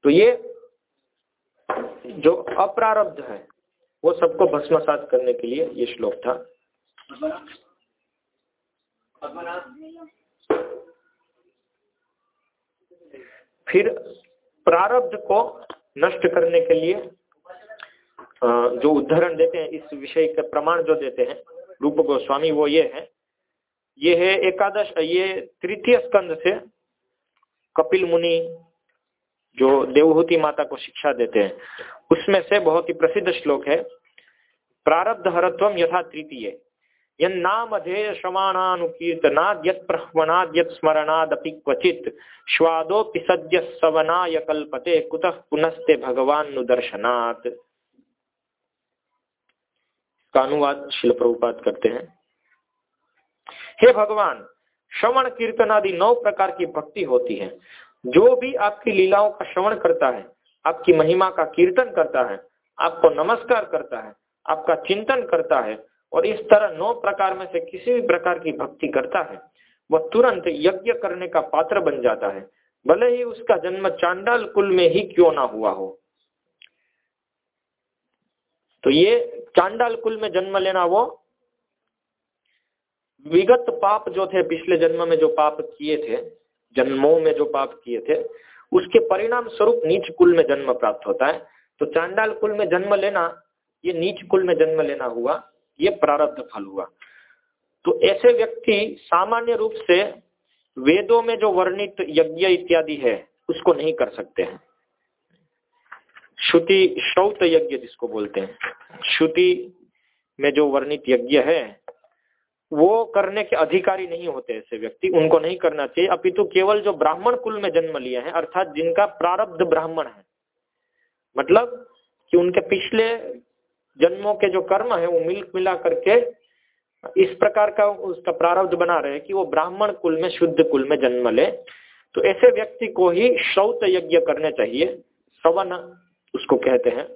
तो ये जो अप्रारब्ध है, वो सबको भस्मसात करने के लिए ये श्लोक था। फिर प्रारब्ध को नष्ट करने के लिए जो उदाहरण देते हैं, इस विषय के प्रमाण जो देते हैं, रूप गोस्वामी, वो ये है। ये है एकादश, ये तृतीय स्कंद से कपिल मुनि जो देवहूति माता को शिक्षा देते हैं। उसमें से बहुत ही प्रसिद्ध श्लोक है, प्रारब्ध हरत्व यथा तृतीय। श्रवाणानुकीर्तनाद यत प्रह्वनाद स्मरणादपि क्वचित। श्वादोपि सद्य सवनाय कल्पते कुतः पुनस्ते भगवान नुदर्शनात् का अनुवाद शिल प्रभुपात करते हैं। हे भगवान, श्रवण कीर्तन आदि नौ प्रकार की भक्ति होती है। जो भी आपकी लीलाओं का श्रवण करता है, आपकी महिमा का कीर्तन करता है, आपको नमस्कार करता है, आपका चिंतन करता है और इस तरह नौ प्रकार में से किसी भी प्रकार की भक्ति करता है, वह तुरंत यज्ञ करने का पात्र बन जाता है। भले ही उसका जन्म चांडाल कुल में ही क्यों ना हुआ हो। तो ये चांडाल कुल में जन्म लेना वो विगत पाप जो थे, पिछले जन्म में जो पाप किए थे, जन्मों में जो पाप किए थे, उसके परिणाम स्वरूप नीच कुल में जन्म प्राप्त होता है। तो चांडाल कुल में जन्म लेना, ये नीच कुल में जन्म लेना हुआ। ये प्रारब्ध फल हुआ। तो ऐसे व्यक्ति सामान्य रूप से वेदों में जो वर्णित यज्ञ इत्यादि है, उसको नहीं कर सकते हैं। श्रुति श्रौत यज्ञ जिसको बोलते हैं। श्रुति में जो वर्णित यज्ञ है, वो करने के अधिकारी नहीं होते ऐसे व्यक्ति, उनको नहीं करना चाहिए। अपितु केवल जो ब्राह्मण कुल में जन्म लिया है, अर्थात जिनका प्रारब्ध ब्राह्मण है। मतलब कि उनके पिछले जन्मों के जो कर्म है, वो मिल मिला करके इस प्रकार का उसका प्रारब्ध बना रहे कि वो ब्राह्मण कुल में, शुद्ध कुल में जन्म ले। तो ऐसे व्यक्ति को ही श्रौत यज्ञ करने चाहिए सवन उसको कहते हैं।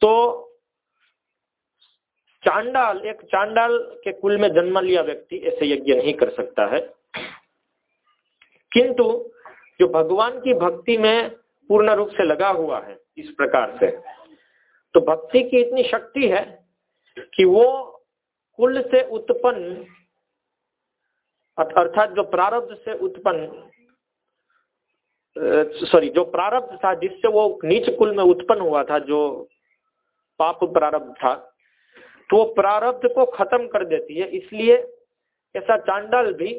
तो चांडाल, एक चांडाल के कुल में जन्म लिया व्यक्ति ऐसे यज्ञ नहीं कर सकता है। किंतु जो भगवान की भक्ति में पूर्ण रूप से लगा हुआ है, इस प्रकार से तो भक्ति की इतनी शक्ति है कि वो कुल से उत्पन्न अर्थात जो प्रारब्ध से उत्पन्न सॉरी जो प्रारब्ध था, जिससे वो नीच कुल में उत्पन्न हुआ था, जो पाप प्रारब्ध था तो वो प्रारब्ध को खत्म कर देती है। इसलिए ऐसा चांडाल भी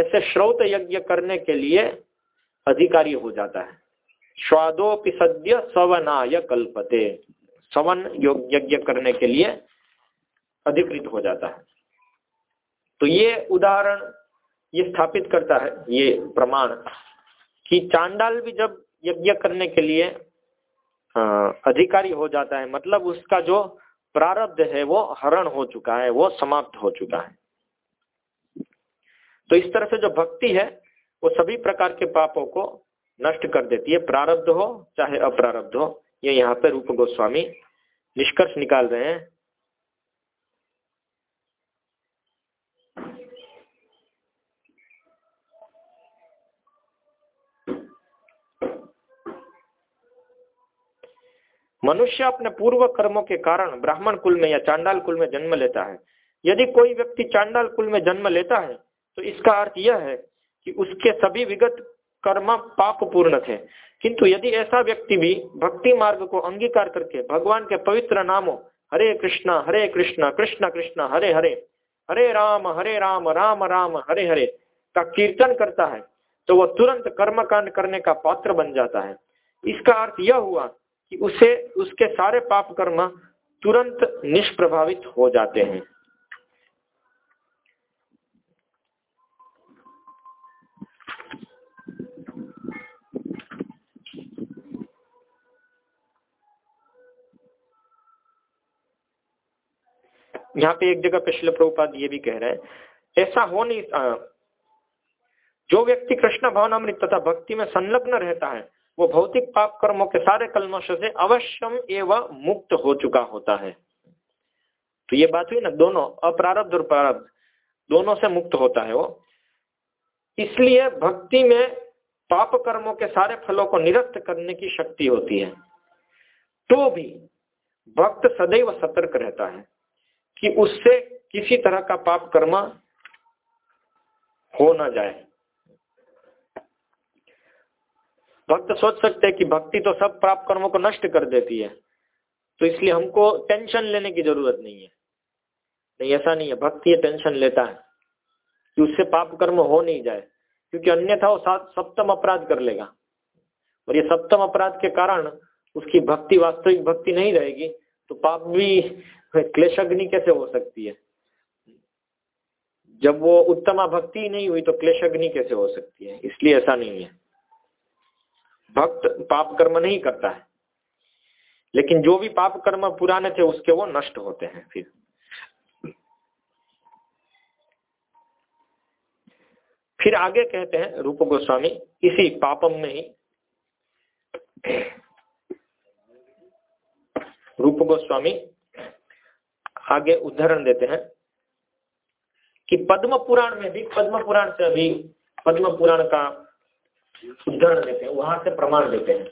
ऐसे श्रोत यज्ञ करने के लिए अधिकारी हो जाता है। स्वादोपि सद्य सवनाय कल्पते। सवन यज्ञ करने के लिए अधिकृत हो जाता है। तो ये उदाहरण ये स्थापित करता है, ये प्रमाण कि चांडाल भी जब यज्ञ करने के लिए अधिकारी हो जाता है मतलब उसका जो प्रारब्ध है, वो हरण हो चुका है, वो समाप्त हो चुका है। तो इस तरह से जो भक्ति है, वो सभी प्रकार के पापों को नष्ट कर देती है, प्रारब्ध हो, चाहे अप्रारब्ध हो। ये यहाँ पे रूप गोस्वामी निष्कर्ष निकाल रहे हैं। मनुष्य अपने पूर्व कर्मों के कारण ब्राह्मण कुल में या चांडाल कुल में जन्म लेता है। यदि कोई व्यक्ति चांडाल कुल में जन्म लेता है तो इसका अर्थ यह है कि उसके सभी विगत कर्म पाप पूर्ण थे। किंतु यदि ऐसा व्यक्ति भी भक्ति मार्ग को अंगीकार करके भगवान के पवित्र नामों, हरे कृष्णा हरे कृष्णा, कृष्ण कृष्ण, हरे हरे हरे राम हरे राम राम राम, हरे हरे का कीर्तन करता है तो वह तुरंत कर्मकांड करने का पात्र बन जाता है। इसका अर्थ यह हुआ कि उसे, उसके सारे पाप कर्म तुरंत निष्प्रभावित हो जाते हैं। यहाँ पे एक जगह पिछले प्रभुपाद ये भी कह रहे हैं ऐसा हो नहीं आ, जो व्यक्ति कृष्ण भावनामृत तथा भक्ति में संलग्न रहता है वो भौतिक पाप कर्मों के सारे कलमश से अवश्यम एवं मुक्त हो चुका होता है। तो ये बात हुई ना दोनों अपरारब्ध और प्रारब्ध दोनों से मुक्त होता है वो। इसलिए भक्ति में पाप कर्मों के सारे फलों को निरस्त करने की शक्ति होती है। तो भी भक्त सदैव सतर्क रहता है। कि उससे किसी तरह का पाप कर्म हो ना जाए। भक्त सोच सकते हैं कि भक्ति तो सब पाप कर्मों को नष्ट कर देती है तो इसलिए हमको टेंशन लेने की ज़रूरत नहीं है। नहीं, ऐसा नहीं है। भक्ति ये टेंशन लेता है कि उससे पाप कर्म हो नहीं जाए, क्योंकि अन्यथा वो सप्तम अपराध कर लेगा। और ये सप्तम अपराध के कारण उसकी भक्ति, वास्तविक भक्ति नहीं रहेगी तो पाप भी क्लेशग्नि कैसे हो सकती है? जब वो उत्तमा भक्ति नहीं हुई तो क्लेश अग्नि कैसे हो सकती है? इसलिए ऐसा नहीं है। भक्त पाप कर्म नहीं करता है। लेकिन जो भी पाप कर्म पुराने थे, उसके वो नष्ट होते हैं फिर। फिर आगे कहते हैं रूप गोस्वामी, इसी पापम में ही। रूप गोस्वामी आगे उदाहरण देते हैं कि पद्म पुराण में भी, पद्म पुराण से अभी पद्म पुराण का उदाहरण देते हैं, वहाँ से प्रमाण देते हैं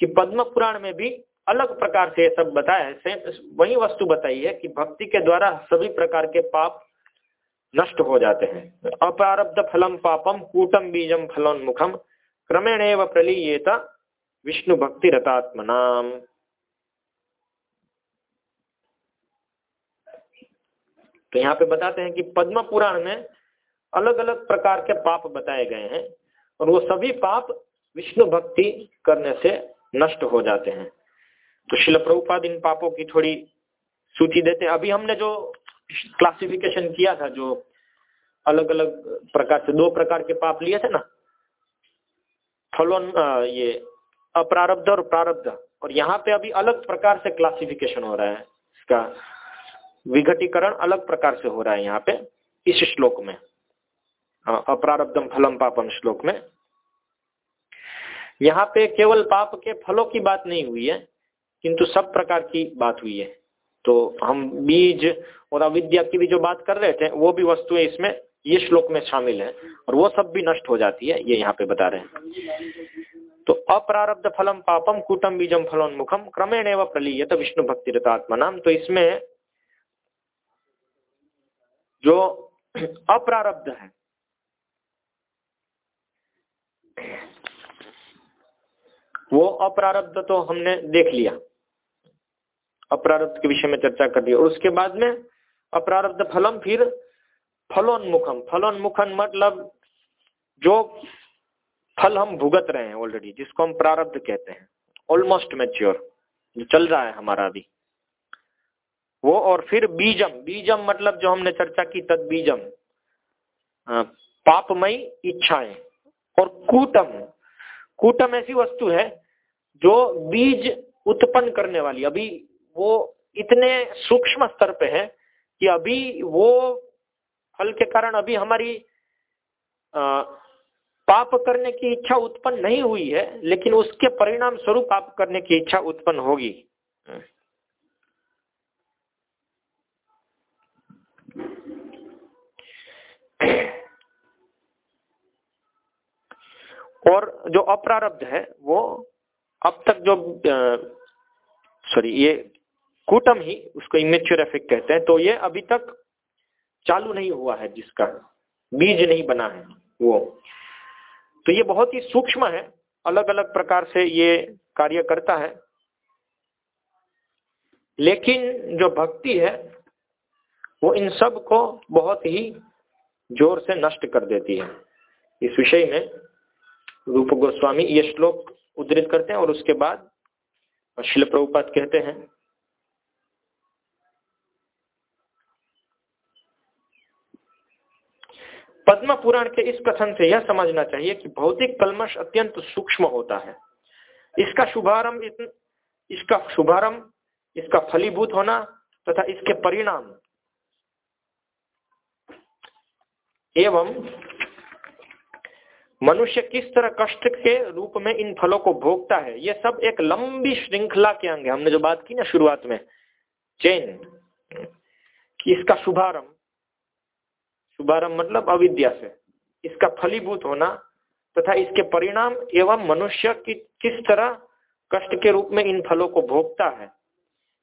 कि पद्म पुराण में भी अलग प्रकार से सब बताया है। वही वस्तु बताई है कि भक्ति के द्वारा सभी प्रकार के पाप नष्ट हो जाते हैं। अपारब्ध फलम पापम, कूटम बीजम फलोन्मुखम क्रमेण प्रलीयेत विष्णु भक्ति रतात्मनाम तो यहाँ पे बताते हैं कि पद्म पुराण में अलग अलग प्रकार के पाप बताए गए हैं और वो सभी पाप विष्णु भक्ति करने से नष्ट हो जाते हैं। तो शिल प्रभुपाद इन पापों की थोड़ी सूची देते हैं। अभी हमने जो क्लासिफिकेशन किया था, जो अलग अलग प्रकार से दो प्रकार के पाप लिए थे ना फलोन ये अप्रारब्ध और प्रारब्ध, और यहाँ पे अभी अलग प्रकार से क्लासिफिकेशन हो रहा है इसका। विघटीकरण अलग प्रकार से हो रहा है यहाँ पे, इस श्लोक में। अप्रारब्धम फलम पापम श्लोक में। यहाँ पे केवल पाप के फलों की बात नहीं हुई है, किंतु सब प्रकार की बात हुई है। तो हम बीज और अविद्या की भी जो बात कर रहे थे, वो भी वस्तुएँ इसमें, ये श्लोक में शामिल है, और वो सब भी नष्ट हो जाती है, ये यहाँ पे बता रहे हैं। तो अप्रारब्ध फलम पापम कुटम बीजम फलोन्मुखम, क्रमेण एवं प्रलीयत विष्णु भक्ति नाम तो इसमें जो अप्रारब्ध है। वो अप्रारब्ध तो हमने देख लिया। अप्रारब्ध के विषय में चर्चा कर दी और उसके बाद में अप्रारब्ध फलम फिर फलोन्मुखम। फलोन्मुखन मतलब जो फल हम भुगत रहे हैं ऑलरेडी जिसको हम प्रारब्ध कहते हैं। ऑलमोस्ट मेच्योर जो चल रहा है हमारा अभी। वो और फिर बीजम बीजम मतलब जो हमने चर्चा की तद बीजम पापमयी इच्छाएँ और कूटम। कूटम ऐसी वस्तु है जो बीज उत्पन्न करने वाली। अभी वो इतने सूक्ष्म स्तर पे है कि अभी वो फल के कारण अभी हमारी आ, पाप करने की इच्छा उत्पन्न नहीं हुई है लेकिन उसके परिणाम स्वरूप पाप करने की इच्छा उत्पन्न होगी। और जो अप्रारब्ध है, वो अब तक जो सॉरी ये कूटम ही उसको इमेच्योर इफ़ेक्ट कहते हैं तो ये अभी तक चालू नहीं हुआ है जिसका बीज नहीं बना है वो। तो ये बहुत ही सूक्ष्म है अलग अलग प्रकार से ये कार्य करता है। लेकिन जो भक्ति है, वो इन सबको बहुत ही ज़ोर से नष्ट कर देती है। इस विषय में रूप गोस्वामी ये श्लोक उद्धृत करते हैं और उसके बाद शिल प्रभुपात कहते हैं। पद्म पुराण के इस कथन से यह समझना चाहिए कि भौतिक कलमश अत्यंत सूक्ष्म होता है। इसका शुभारंभ इसका शुभारंभ, इसका फलीभूत होना तथा इसके परिणाम एवं मनुष्य किस तरह कष्ट के रूप में इन फलों को भोगता है यह सब एक लंबी श्रृंखला के अंग है। हमने जो बात की ना शुरुआत में, चैन, कि इसका शुभारंभ शुभारंभ मतलब अविद्या से, इसका फलीभूत होना तथा इसके परिणाम एवं मनुष्य की, किस तरह कष्ट के रूप में इन फलों को भोगता है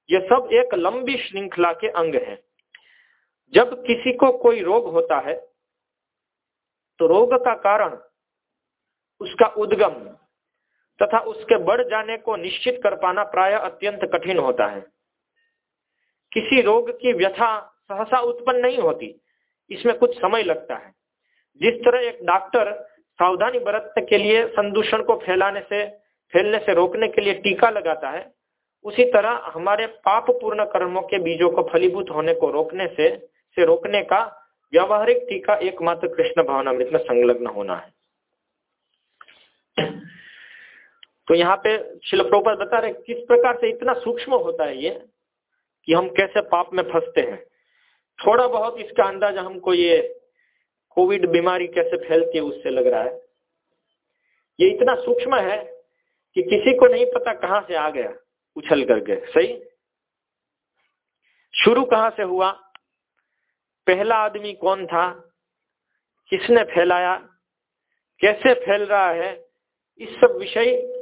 यह सब एक लंबी श्रृंखला के अंग है। जब किसी को कोई रोग होता है तो रोग का कारण उसका उद्गम तथा उसके बढ़ जाने को निश्चित कर पाना प्राय अत्यंत कठिन होता है। किसी रोग की व्यथा सहसा उत्पन्न नहीं होती, इसमें कुछ समय लगता है। जिस तरह एक डॉक्टर सावधानी बरतने के लिए संदूषण को फैलाने से, फैलने से रोकने के लिए टीका लगाता है, उसी तरह हमारे पाप पूर्ण कर्मों के बीजों को फलीभूत होने को रोकने से से रोकने का व्यावहारिक टीका एकमात्र कृष्ण भावनामृत में संलग्न होना है। तो यहाँ पे शिल प्रोपर बता रहे किस प्रकार से इतना सूक्ष्म होता है ये कि हम कैसे पाप में फंसते हैं। थोड़ा बहुत इसका अंदाज़ा हमको ये कोविड बीमारी कैसे फैलती है उससे लग रहा है। ये इतना सूक्ष्म है कि किसी को नहीं पता कहाँ से आ गया, उछल करके सही? शुरू कहाँ से हुआ? पहला आदमी कौन था? किसने फैलाया? कैसे फैल रहा है? इस सब विषय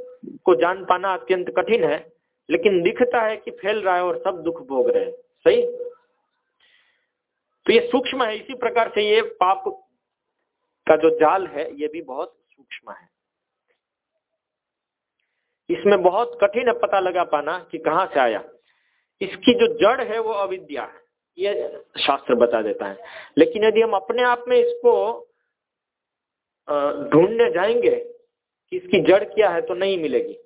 को जान पाना अत्यंत कठिन है, लेकिन दिखता है कि फैल रहा है और सब दुख भोग रहे हैं। सही? तो ये सूक्ष्म है, इसी प्रकार से ये पाप का जो जाल है, ये भी बहुत सूक्ष्म है। इसमें बहुत कठिन है पता लगा पाना कि कहाँ से आया। इसकी जो जड़ है, वो अविद्या है। ये शास्त्र बता देता है। लेकिन यदि हम अपने आप में इसको ढूँढने जाएँगे कि इसकी जड़ क्या है तो नहीं मिलेगी।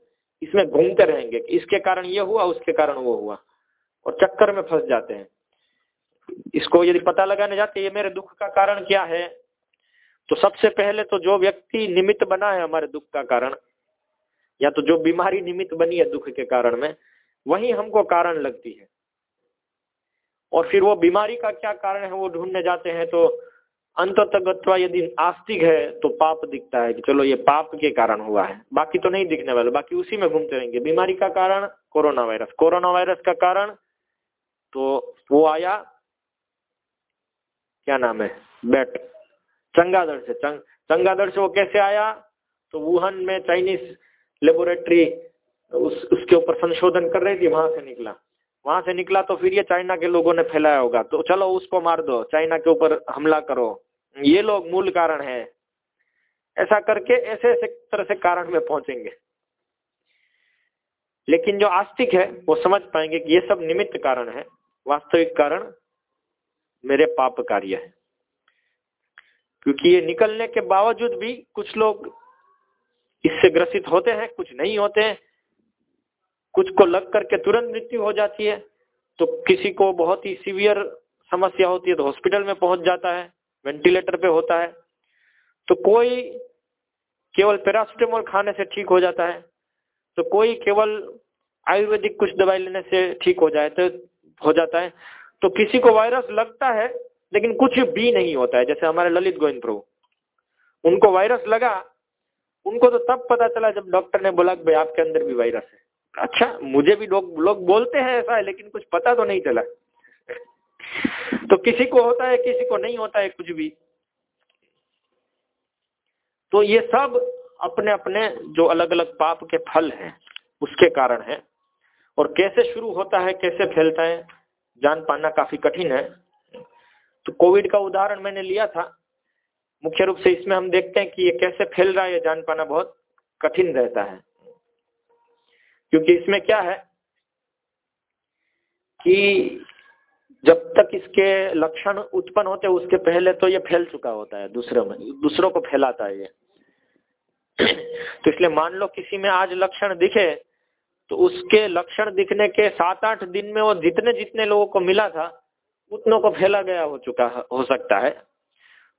इसमें घूमते रहेंगे इसके कारण ये हुआ, उसके कारण वो हुआ। और चक्कर में फंस जाते हैं। इसको यदि पता लगाने जाते ये मेरे दुख का कारण क्या है? तो सबसे पहले तो जो व्यक्ति निमित्त बना है हमारे दुख का कारण, या तो जो बीमारी निमित्त बनी है दुख के कारण में, वही हमको कारण लगती है। और फिर वो बीमारी का क्या कारण है, वो ढूँढने जाते हैं तो अंततगत्वा यदि आस्तिक है तो पाप दिखता है कि चलो ये पाप के कारण हुआ है। बाकी तो नहीं दिखने वाले, बाकी उसी में घूमते रहेंगे। बीमारी का कारण, कोरोना वायरस। कोरोना वायरस का कारण तो वो आया, क्या नाम है? बैट। चंगादड़ से। चंग, चंगादड़ से वो कैसे आया? तो वुहान में चाइनीज़ लेबोरेटरी, उस, उसके ऊपर संशोधन कर रही थी, वहाँ से निकला। वहाँ से निकला तो फिर ये चाइना के लोगों ने फैलाया होगा। तो चलो उसको मार दो, चाइना के ऊपर हमला करो। ये लोग मूल कारण है। ऐसा करके ऐसे ऐसे तरह से कारण में पहुँचेंगे। लेकिन जो आस्तिक है, वो समझ पाएँगे कि ये सब निमित्त कारण है। वास्तविक कारण मेरे पाप कार्य है। क्योंकि ये निकलने के बावजूद भी कुछ लोग इससे ग्रसित होते हैं, कुछ नहीं होते हैं। कुछ को लग करके तुरंत मृत्यु हो जाती है तो किसी को बहुत ही सीवियर समस्या होती है तो हॉस्पिटल में पहुँच जाता है वेंटिलेटर पे होता है तो कोई केवल पैरासिटामोल खाने से ठीक हो जाता है तो कोई केवल आयुर्वेदिक कुछ दवाई लेने से ठीक हो जाए तो हो जाता है तो किसी को वायरस लगता है, लेकिन कुछ भी नहीं होता है, जैसे हमारे ललित गोविंद प्रभु उनको वायरस लगा, उनको तो तब पता चला जब डॉक्टर ने बोला कि भाई आपके अंदर भी वायरस है। अच्छा मुझे भी लोग लोग बोलते हैं ऐसा है, लेकिन कुछ पता तो नहीं चला। तो किसी को होता है, किसी को नहीं होता है कुछ भी। तो ये सब अपने अपने जो अलग अलग पाप के फल हैं, उसके कारण है। और कैसे शुरू होता है, कैसे फैलता है, जान पाना काफ़ी कठिन है। तो कोविड का उदाहरण मैंने लिया था। मुख्य रूप से इसमें हम देखते हैं कि ये कैसे फैल रहा है, ये जान पाना बहुत कठिन रहता है। क्योंकि इसमें क्या है कि जब तक इसके लक्षण उत्पन्न होते हैं, उसके पहले तो ये फैल चुका होता है, दूसरों में, दूसरों को फैलाता है ये। तो इसलिए मान लो किसी में आज लक्षण दिखे तो उसके लक्षण दिखने के सात आठ दिन में वो जितने जितने लोगों को मिला था, उतनों को फैला गया हो चुका हो सकता है।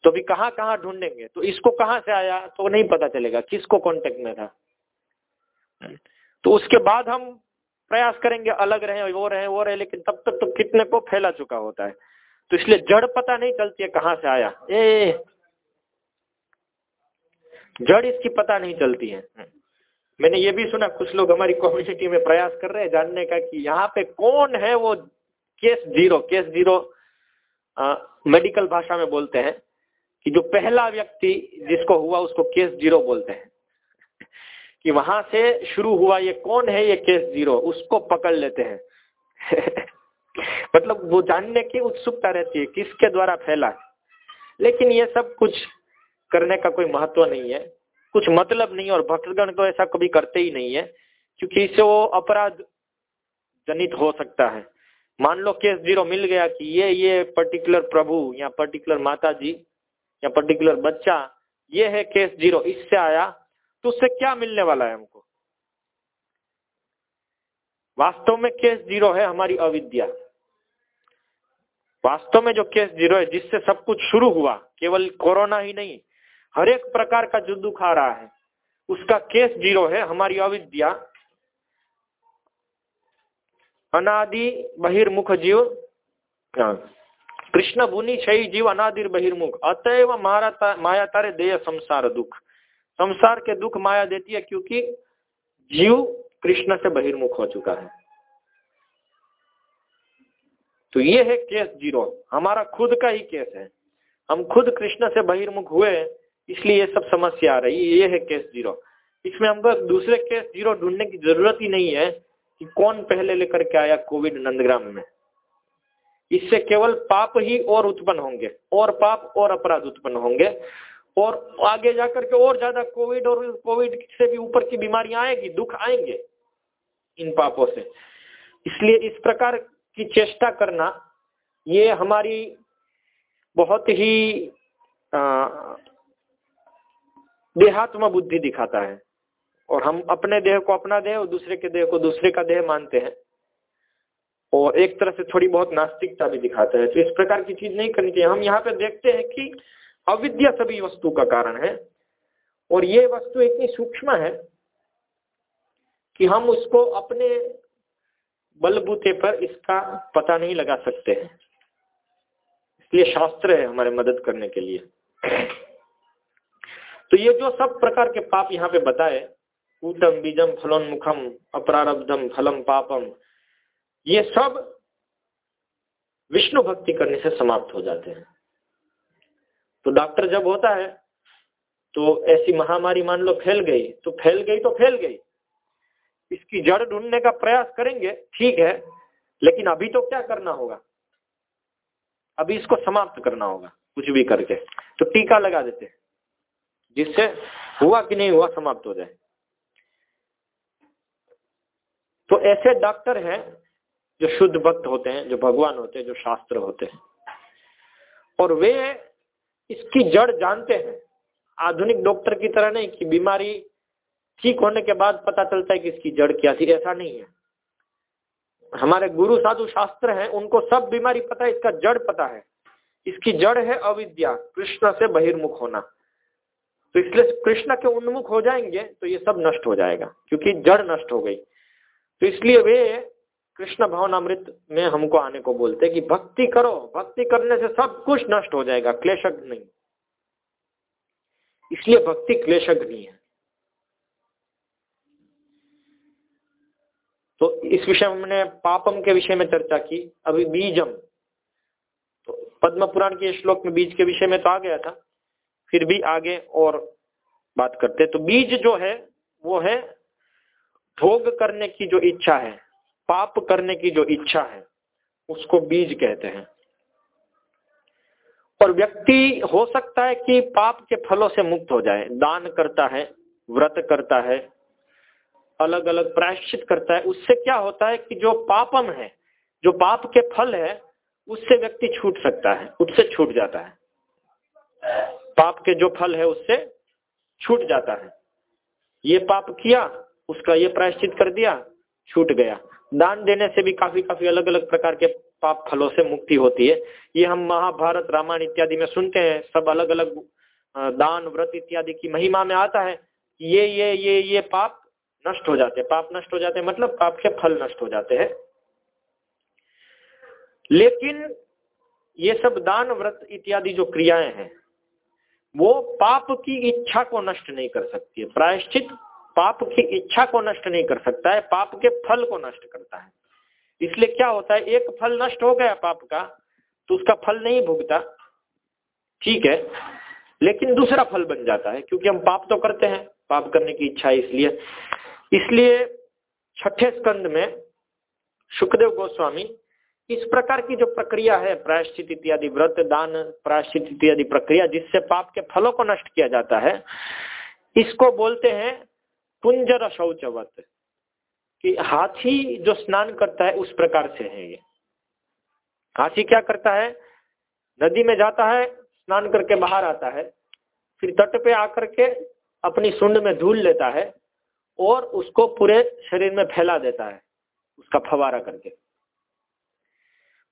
तो अभी कहाँ कहाँ ढूंढेंगे? तो इसको कहाँ से आया? तो नहीं पता चलेगा, किसको कांटेक्ट में था? तो उसके बाद हम प्रयास करेंगे अलग रहे वो रहे वो रहे लेकिन तब तक तो कितने को फैला चुका होता है। तो इसलिए जड़ पता नहीं चलती है कहाँ से आया। ए! जड़ इसकी पता नहीं चलती है। मैंने ये भी सुना कुछ लोग हमारी कम्युनिटी में प्रयास कर रहे हैं जानने का कि यहाँ पे कौन है वो केस ज़ीरो केस ज़ीरो आ, मेडिकल भाषा में बोलते हैं कि जो पहला व्यक्ति जिसको हुआ उसको केस ज़ीरो बोलते हैं। कि वहाँ से शुरू हुआ ये कौन है ये केस ज़ीरो, उसको पकड़ लेते हैं। (laughs) मतलब वो जानने की उत्सुकता रहती है, किसके द्वारा फैला है। लेकिन ये सब कुछ करने का कोई महत्व नहीं है। कुछ मतलब नहीं और भक्तगण तो ऐसा कभी करते ही नहीं है, क्योंकि इससे वो अपराध जनित हो सकता है। मान लो केस ज़ीरो मिल गया कि ये ये पर्टिकुलर प्रभु या पर्टिकुलर माता जी या पर्टिकुलर बच्चा, ये है केस ज़ीरो, इससे आया तो उससे क्या मिलने वाला है हमको? वास्तव में केस ज़ीरो है हमारी अविद्या। वास्तव में जो केस ज़ीरो है, जिससे सब कुछ शुरू हुआ, केवल कोरोना ही नहीं, हर एक प्रकार का जो दुख आ रहा है, उसका केस ज़ीरो है हमारी अविद्या। अनादि बहिर्मुख जीव हाँ। कृष्ण भूनि छई जीव अनादिर बहिर्मुख। अतएव माया तारे देय संसार दुख। संसार के दुख माया देती है क्योंकि जीव कृष्ण से बहिर्मुख हो चुका है। तो ये है केस ज़ीरो। हमारा खुद का ही केस है। हम खुद कृष्ण से बहिर्मुख हुए इसलिए ये सब समस्या आ रही है। ये है केस ज़ीरो। इसमें हमको दूसरे केस ज़ीरो ढूँढने की ज़रूरत ही नहीं है कि कौन पहले लेकर के आया कोविड नंदग्राम में। इससे केवल पाप ही और उत्पन्न होंगे, और पाप और अपराध उत्पन्न होंगे। और आगे जाकर के और ज़्यादा कोविड और कोविड से भी ऊपर की बीमारियाँ आएगी, दुख आएँगे इन पापों से। इसलिए इस प्रकार की चेष्टा करना, ये हमारी बहुत ही देहात्म बुद्धि दिखाता है। और हम अपने देह को अपना देह और दूसरे के देह को दूसरे का देह मानते हैं। और एक तरह से थोड़ी बहुत नास्तिकता भी दिखाता है। तो इस प्रकार की चीज़ नहीं करनी चाहिए। हम यहाँ पे देखते हैं कि अविद्या सभी वस्तु का कारण है। और ये वस्तु इतनी सूक्ष्म है कि हम उसको अपने बलबूते पर इसका पता नहीं लगा सकते हैं। इसलिए शास्त्र है हमारे मदद करने के लिए। तो ये जो सब प्रकार के पाप यहाँ पे बताए ऊतम बीजम, फलोन्मुखम, अपरारब्धम, फलम, पापम, ये सब विष्णु भक्ति करने से समाप्त हो जाते हैं। तो डॉक्टर जब होता है तो ऐसी महामारी मान लो फैल गई तो फैल गई तो फैल गई। इसकी जड़ ढूँढने का प्रयास करेंगे, ठीक है, लेकिन अभी तो क्या करना होगा? अभी इसको समाप्त करना होगा, कुछ भी करके। तो टीका लगा देते जिससे हुआ कि नहीं हुआ समाप्त हो जाए। तो ऐसे डॉक्टर हैं, जो शुद्ध भक्त होते हैं, जो भगवान होते हैं, जो शास्त्र होते हैं। और वे इसकी जड़ जानते हैं। आधुनिक डॉक्टर की तरह नहीं कि बीमारी ठीक होने के बाद पता चलता है कि इसकी जड़ क्या थी, ऐसा नहीं है। हमारे गुरु साधु शास्त्र हैं, उनको सब बीमारी पता है, इसका जड़ पता है। इसकी जड़ है अविद्या, कृष्ण से बहिर्मुख होना। तो इसलिए कृष्ण के उन्मुख हो जाएँगे तो ये सब नष्ट हो जाएगा, क्योंकि जड़ नष्ट हो गई। तो इसलिए वे कृष्ण भवनामृत में हमको आने को बोलते कि भक्ति करो, भक्ति करने से सब कुछ नष्ट हो जाएगा, क्लेशक नहीं। इसलिए भक्ति क्लेशक नहीं है। तो इस विषय में हमने पापम के विषय में चर्चा की, अभी बीजम। तो पद्म पुराण के श्लोक में बीज के विषय में तो आ गया था, फिर भी आगे और बात करते तो बीज जो है, वो है भोग करने की जो इच्छा है। पाप करने की जो इच्छा है, उसको बीज कहते हैं। और व्यक्ति, हो सकता है कि पाप के फलों से मुक्त हो जाए, दान करता है, व्रत करता है अलग अलग प्रायश्चित करता है, उससे क्या होता है कि जो पापम है, जो पाप के फल है, उससे व्यक्ति छूट सकता है, उससे छूट जाता है। पाप के जो फल है, उससे छूट जाता है। ये पाप किया, उसका ये प्रायश्चित कर दिया छूट गया। दान देने से भी काफ़ी काफ़ी अलग अलग प्रकार के पाप फलों से मुक्ति होती है। ये हम महाभारत, रामायण इत्यादि में सुनते हैं। सब अलग अलग दान, व्रत इत्यादि की महिमा में आता है ये ये ये ये पाप नष्ट हो जाते हैं। पाप नष्ट हो जाते हैं मतलब पाप के फल नष्ट हो जाते हैं। लेकिन ये सब दान, व्रत इत्यादि जो क्रियाएँ हैं, वो पाप की इच्छा को नष्ट नहीं कर सकती है। प्रायश्चित पाप की इच्छा को नष्ट नहीं कर सकता है, पाप के फल को नष्ट करता है। इसलिए क्या होता है, एक फल नष्ट हो गया पाप का तो उसका फल नहीं भुगता, ठीक है, लेकिन दूसरा फल बन जाता है, क्योंकि हम पाप तो करते हैं, पाप करने की इच्छा है इसलिए। इसलिए छठे स्कंद में सुखदेव गोस्वामी इस प्रकार की जो प्रक्रिया है, प्रायश्चित इत्यादि व्रत, दान, प्रायश्चित इत्यादि प्रक्रिया, जिससे पाप के फलों को नष्ट किया जाता है, इसको बोलते हैं कुंजर शौचवत कि हाथी जो स्नान करता है, उस प्रकार से है ये। हाथी क्या करता है? नदी में जाता है, स्नान करके बाहर आता है, फिर तट पे आकर के अपनी सुंड में धूल लेता है और उसको पूरे शरीर में फैला देता है, उसका फवारा करके।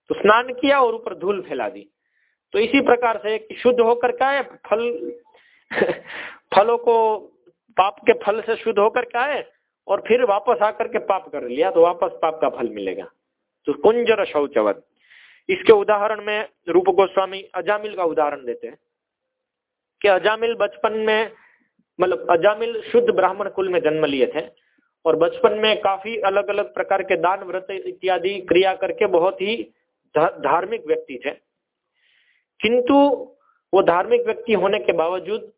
तो स्नान किया और ऊपर धूल फैला दी। तो इसी प्रकार से शुद्ध होकर क्या है फल, (laughs) फलों को पाप के फल से शुद्ध होकर के आए और फिर वापस आकर के पाप कर लिया तो वापस पाप का फल मिलेगा। तो कुंजर शौचवत। इसके उदाहरण में रूप गोस्वामी अजामिल का उदाहरण देते हैं। कि अजामिल बचपन में मतलब अजामिल शुद्ध ब्राह्मण कुल में जन्म लिए थे, और बचपन में काफ़ी अलग अलग प्रकार के दान, व्रत इत्यादि क्रिया करके बहुत ही धार्मिक व्यक्ति थे। किंतु वो धार्मिक व्यक्ति होने के बावजूद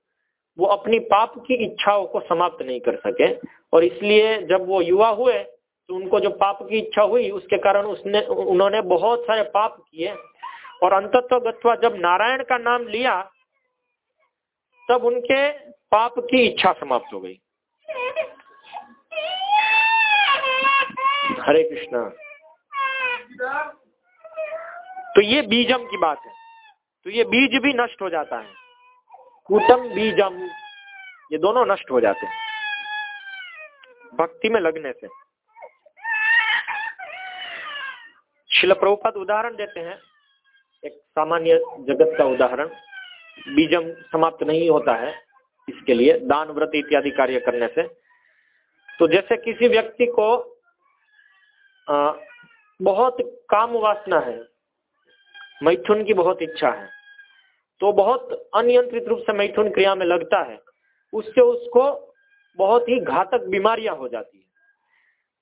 वो अपनी पाप की इच्छाओं को समाप्त नहीं कर सके। और इसलिए जब वो युवा हुए तो उनको जो पाप की इच्छा हुई, उसके कारण उसने, उन्होंने बहुत सारे पाप किए। और अंतत्व गत्वा जब नारायण का नाम लिया, तब उनके पाप की इच्छा समाप्त हो गई। हरे कृष्णा। तो ये बीजम की बात है। तो ये बीज भी नष्ट हो जाता है। कूटम बीजम ये दोनों नष्ट हो जाते हैं। भक्ति में लगने से शिल प्रभुपद उदाहरण देते हैं। एक सामान्य जगत का उदाहरण। बीजम समाप्त नहीं होता है इसके लिए दान व्रत इत्यादि कार्य करने से। तो जैसे किसी व्यक्ति को आ, बहुत काम वासना है मैथुन की बहुत इच्छा है तो बहुत अनियंत्रित रूप से मैथुन क्रिया में लगता है। उससे उसको बहुत ही घातक बीमारियाँ हो जाती है।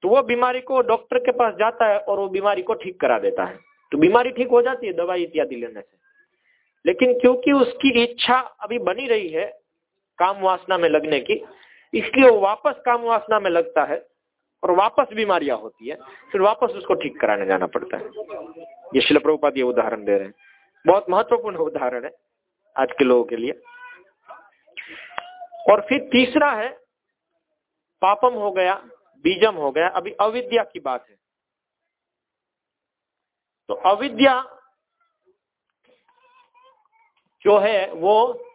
तो वो बीमारी को डॉक्टर के पास जाता है और वो बीमारी को ठीक करा देता है। तो बीमारी ठीक हो जाती है दवाई इत्यादि लेने से। लेकिन क्योंकि उसकी इच्छा अभी बनी रही है काम वासना में लगने की, इसलिए वो वापस काम वासना में लगता है और वापस बीमारियाँ होती है, फिर वापस उसको ठीक कराने जाना पड़ता है। ये शिल प्रभुपाद ये उदाहरण दे रहे हैं। बहुत महत्वपूर्ण उदाहरण है आज के लोगों के लिए। और फिर तीसरा है, पापम हो गया, बीजम हो गया। अभी अविद्या की बात है। तो अविद्या जो है, वो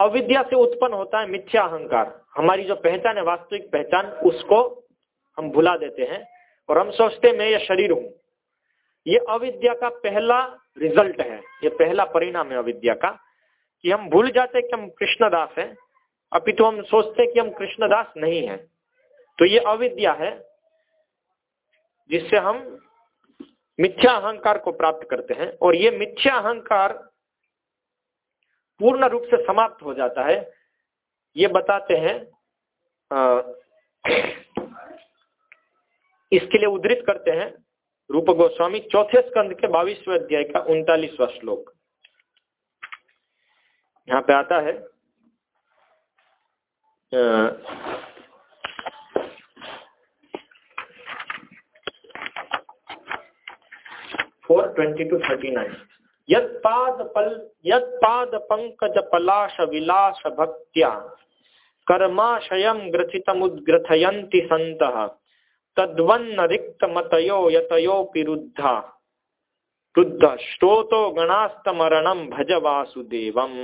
अविद्या से उत्पन्न होता है मिथ्या अहंकार। हमारी जो पहचान है, वास्तविक पहचान, उसको हम भुला देते हैं। और हम सोचते मैं ये शरीर हूँ। ये अविद्या का पहला रिज़ल्ट है। ये पहला परिणाम है अविद्या का कि हम भूल जाते कि हम कृष्णदास हैं। अभी तो हम सोचते कि हम कृष्णदास नहीं हैं। तो ये अविद्या है जिससे हम मिथ्या अहंकार को प्राप्त करते हैं और ये मिथ्या अहंकार पूर्ण रूप से समाप्त हो जाता है। ये बताते हैं आ, इसके लिए उद्धृत करते हैं रूप गोस्वामी चौथे स्कंद के बाईसवें अध्याय का उनतालीसवा श्लोक। यहाँ पे आता है four twenty two thirty nine यद पंकज पलाश विलास भक्त्या, कर्माशय ग्रथितमुद्ग्रथयन्ति सन्तः। तद्वन्न रिक्त मतयो यतयो पिरुद्धा रुद्ध, श्रोतो गणास्तमरणम भज वासुदेवम।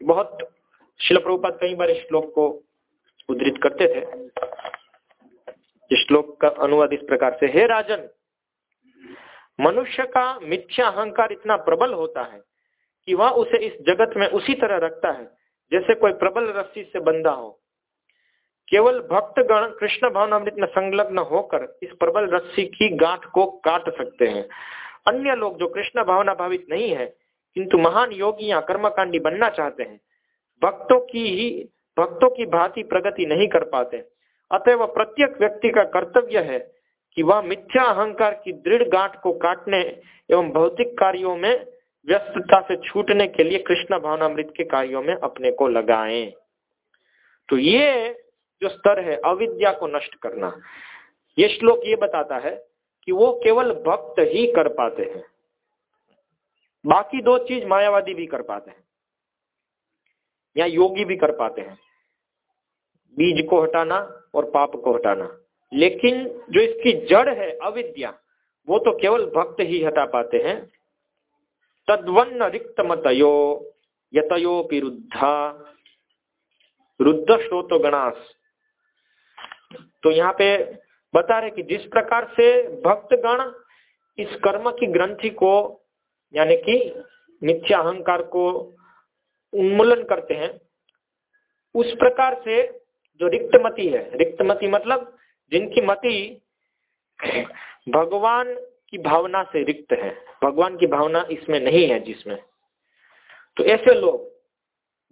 बहुत शिल प्रभुपात कई बार श्लोक को उद्धृत करते थे। श्लोक का अनुवाद इस प्रकार से, हे राजन, मनुष्य का मिथ्या अहंकार इतना प्रबल होता है कि वह उसे इस जगत में उसी तरह रखता है, जैसे कोई प्रबल रस्सी से बंधा हो। केवल भक्त गण कृष्ण अमृत में संलग्न होकर इस प्रबल रस्सी की गांठ को काट सकते हैं। अन्य लोग जो कृष्ण भावना भावित नहीं है, किंतु महान योगी या कर्मकांडी बनना चाहते हैं, भक्तों की ही, भक्तों की भांति प्रगति नहीं कर पाते। अतएव प्रत्येक व्यक्ति का कर्तव्य है कि वह मिथ्या अहंकार की दृढ़ गांठ को काटने एवं भौतिक कार्यों में व्यस्तता से छूटने के लिए कृष्ण भावनामृत के कार्यों में अपने को लगाएँ। तो ये जो स्तर है, अविद्या को नष्ट करना। ये श्लोक ये बताता है कि वो केवल भक्त ही कर पाते हैं। बाकी दो चीज़ मायावादी भी कर पाते हैं। या योगी भी कर पाते हैं। बीज को हटाना और पाप को हटाना। लेकिन जो इसकी जड़ है, अविद्या, वो तो केवल भक्त ही हटा पाते हैं। तद्वन्न रिक्त मतयो यतयो रुद्धा। रुद्ध श्रोत गणास तो यहाँ पे बता रहे कि जिस प्रकार से भक्तगण इस कर्म की ग्रंथि को, यानी कि मिथ्या अहंकार को उन्मूलन करते हैं, उस प्रकार से जो रिक्तमती है रिक्तमती मतलब जिनकी मति भगवान की भावना से रिक्त है, भगवान की भावना इसमें नहीं है जिसमें। तो ऐसे लोग,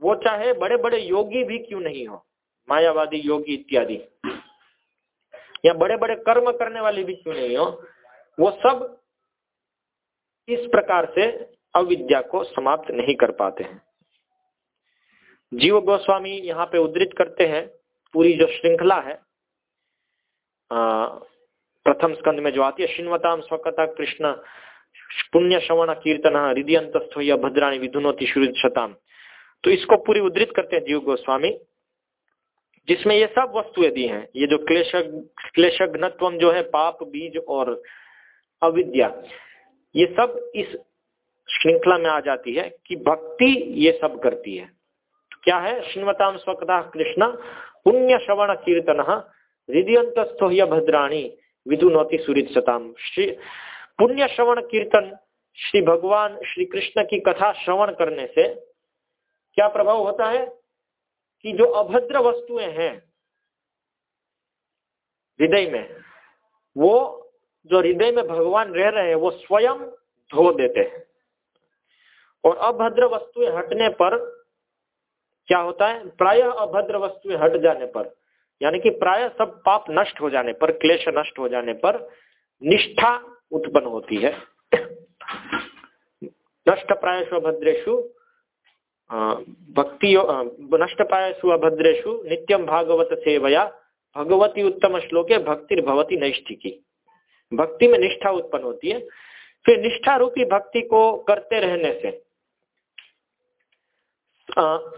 वो चाहे बड़े बड़े योगी भी क्यों नहीं हो, मायावादी, योगी इत्यादि या बड़े बड़े कर्म करने वाले भी क्यों नहीं हो? वो सब इस प्रकार से अविद्या को समाप्त नहीं कर पाते हैं। जीव गोस्वामी यहाँ पे उद्धृत करते हैं, पूरी जो श्रृंखला है प्रथम स्कंद में जो आती है शिन्वताम स्वकता कृष्ण, पुण्य श्रवण कीर्तन, हृदय अंतस्थ या भद्राणी विधुनोति शताम तो इसको पूरी उद्धृत करते हैं जीव गोस्वामी। जिसमें ये सब वस्तुएँ दी हैं, ये जो क्लेश क्लेशघ्नत्व जो है, पाप, बीज और अविद्या, ये सब इस श्रृंखला में आ जाती है कि भक्ति ये सब करती है। तो क्या है? श्रीमताम स्वकता कृष्ण पुण्य श्रवण कीर्तन हृदयंतस्थो या भद्राणी विदुनौति सुरित सताम श्री पुण्य श्रवण कीर्तन, श्री भगवान श्री कृष्ण की कथा श्रवण करने से क्या प्रभाव होता है? कि जो अभद्र वस्तुएँ हैं, हृदय में, वो जो हृदय में भगवान रह रहे हैं, वो स्वयं धो देते हैं। और अभद्र वस्तुएँ हटने पर क्या होता है? प्राय अभद्र वस्तुएँ हट जाने पर, यानी कि प्राय सब पाप नष्ट हो जाने पर, क्लेश नष्ट हो जाने पर निष्ठा उत्पन्न होती है। नष्ट प्रायशु भद्रेशु भक्ति नष्ट प्रायशु अभद्रेशु नित्यम भागवत सेवया भगवती उत्तम श्लोके भक्ति भवती नैष्ठिकी। भक्ति में निष्ठा उत्पन्न होती है। फिर निष्ठा रूपी भक्ति को करते रहने से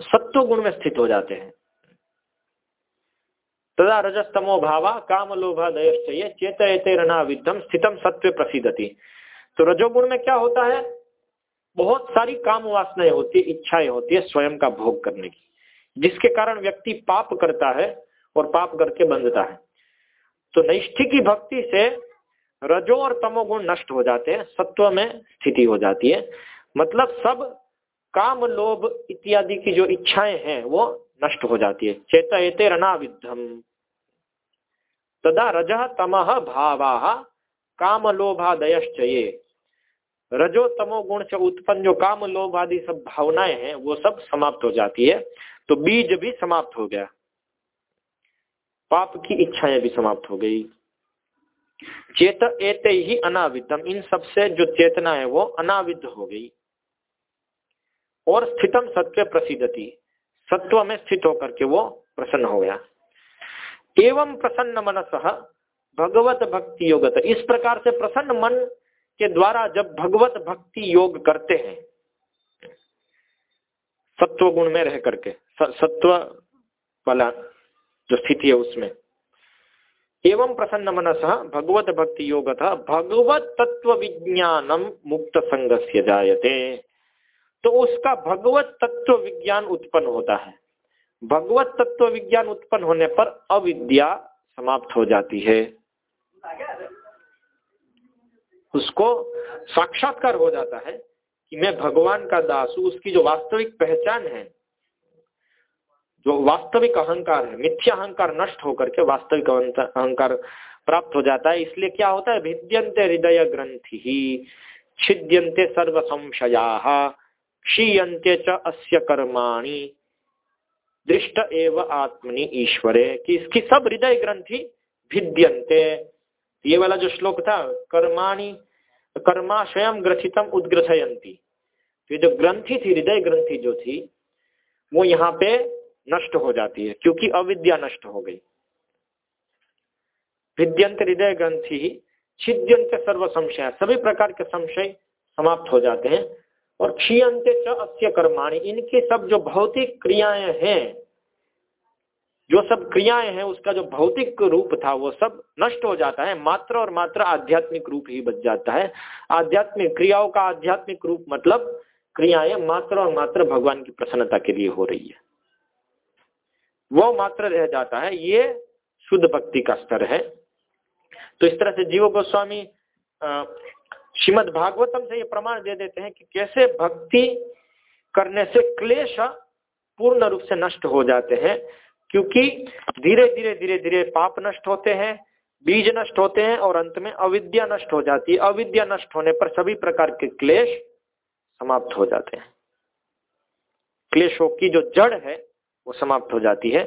सत्व गुण में स्थित हो जाते हैं। तदा रजस्तमो भावा काम लोभा दयश्चय चेत रणा विद्धम स्थितम सत्व प्रसिद्धति तो रजोगुण में क्या होता है? बहुत सारी काम वासनाएँ होती है, इच्छाएँ होती है स्वयं का भोग करने की, जिसके कारण व्यक्ति पाप करता है और पाप करके बंधता है। तो नैष्ठिकी भक्ति से रजो और तमोगुण नष्ट हो जाते हैं, सत्व में स्थिति हो जाती है। मतलब सब काम, लोभ इत्यादि की जो इच्छाएँ हैं, वो नष्ट हो जाती है। चेत एते रणाविद्धम तदा रज तम भावा काम लोभादयश्च ये। रजो तमो गुण से उत्पन्न, जो काम लोभ आदि सब भावनाएँ हैं, वो सब समाप्त हो जाती है। तो बीज भी समाप्त हो गया। पाप की इच्छाएँ भी समाप्त हो गई। चेत एते ही अनाविद्धम इन सबसे जो चेतना है, वो अनाविद्ध हो गई। और स्थितम सत्य प्रसिद्धति सत्व में स्थित होकर के वो प्रसन्न हो गया। एवं प्रसन्न मनस, भगवत भक्ति योगत। इस प्रकार से प्रसन्न मन के द्वारा जब भगवत भक्ति योग करते हैं सत्व गुण में रह करके सत्व वाला जो स्थिति है उसमें। एवं प्रसन्न मनस भगवत भक्ति योग था भगवत तत्व विज्ञानम मुक्त संग जायते। तो उसका भगवत तत्व विज्ञान उत्पन्न होता है। भगवत तत्व विज्ञान उत्पन्न होने पर अविद्या समाप्त हो जाती है। उसको साक्षात्कार हो जाता है कि मैं भगवान का दास हूँ, उसकी जो वास्तविक पहचान है, जो वास्तविक अहंकार है, मिथ्या अहंकार नष्ट होकर के वास्तविक अहंकार प्राप्त हो जाता है। इसलिए क्या होता है? भिद्यंते हृदय ग्रंथि ही छिद्यंते सर्व संशया क्षीयंते च अस्य कर्माणी। दृष्ट एव आत्मनि ईश्वरे, कि इसकी सब हृदय ग्रंथि भिद्यंते ये वाला जो श्लोक था, कर्माणी कर्माशयम ग्रथितम उद्ग्रथयंती ये जो ग्रंथि थी, हृदय ग्रंथि जो थी, वो यहाँ पे नष्ट हो जाती है, क्योंकि अविद्या नष्ट हो गई। विद्यंत हृदय ग्रंथि ही छिद्यंत सर्व संशय, सभी प्रकार के संशय समाप्त हो जाते हैं। और क्षीयंत अस्य कर्माणी, इनके सब जो भौतिक क्रियाएँ हैं जो सब क्रियाएँ हैं, उसका जो भौतिक रूप था, वो सब नष्ट हो जाता है। मात्र और मात्र आध्यात्मिक रूप ही बच जाता है। आध्यात्मिक क्रियाओं का आध्यात्मिक रूप मतलब क्रियाएँ मात्र और मात्र भगवान की प्रसन्नता के लिए हो रही है। वो मात्र रह जाता है। ये शुद्ध भक्ति का स्तर है। तो इस तरह से जीव गोस्वामी श्रीमद भागवतम से ये प्रमाण दे देते हैं कि कैसे भक्ति करने से क्लेश पूर्ण रूप से नष्ट हो जाते हैं। क्योंकि धीरे धीरे धीरे धीरे पाप नष्ट होते हैं, बीज नष्ट होते हैं और अंत में अविद्या नष्ट हो जाती है। अविद्या नष्ट होने पर सभी प्रकार के क्लेश समाप्त हो जाते हैं। क्लेशों की जो जड़ है, वो समाप्त हो जाती है।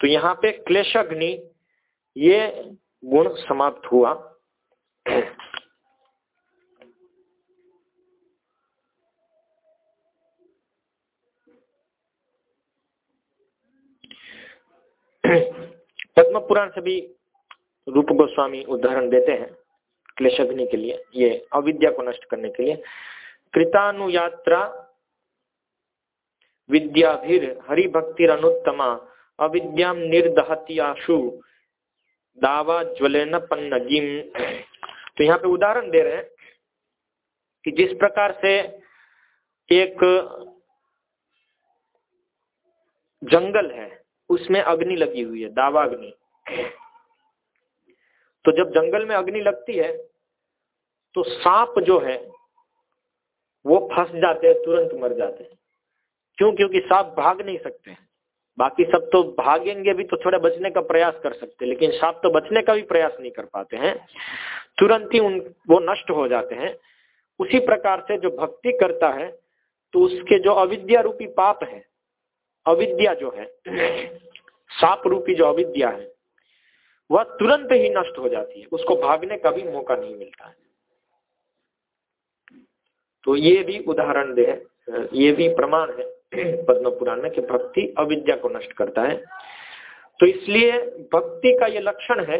तो यहाँ पे क्लेशग्नि, ये गुण समाप्त हुआ। (coughs) पद्म पुराण से भी रूप गोस्वामी उदाहरण देते हैं क्लेशग्नि के लिए, ये अविद्या को नष्ट करने के लिए। कृतानुयात्रा विद्याभिर अनुत्तमा अविद्याम निर्दहत्याशु दावा ज्वलन पन्नगिम तो यहाँ पे उदाहरण दे रहे हैं कि जिस प्रकार से एक जंगल है उसमें अग्नि लगी हुई है, दावा अग्नि। तो जब जंगल में अग्नि लगती है तो सांप जो है, वो फंस जाते हैं, तुरंत मर जाते हैं। क्यों? क्योंकि सांप भाग नहीं सकते हैं। बाकी सब तो भागेंगे भी तो थोड़ा बचने का प्रयास कर सकते लेकिन सांप तो बचने का भी प्रयास नहीं कर पाते हैं। तुरंत ही उन, वो नष्ट हो जाते हैं। उसी प्रकार से जो भक्ति करता है तो उसके जो अविद्या रूपी पाप है अविद्या जो है, साप रूपी जो अविद्या है, वह तुरंत ही नष्ट हो जाती है। उसको भागने का भी मौका नहीं मिलता है। तो ये भी उदाहरण दे, ये भी प्रमाण है पद्म पुराण में कि भक्ति अविद्या को नष्ट करता है। तो इसलिए भक्ति का ये लक्षण है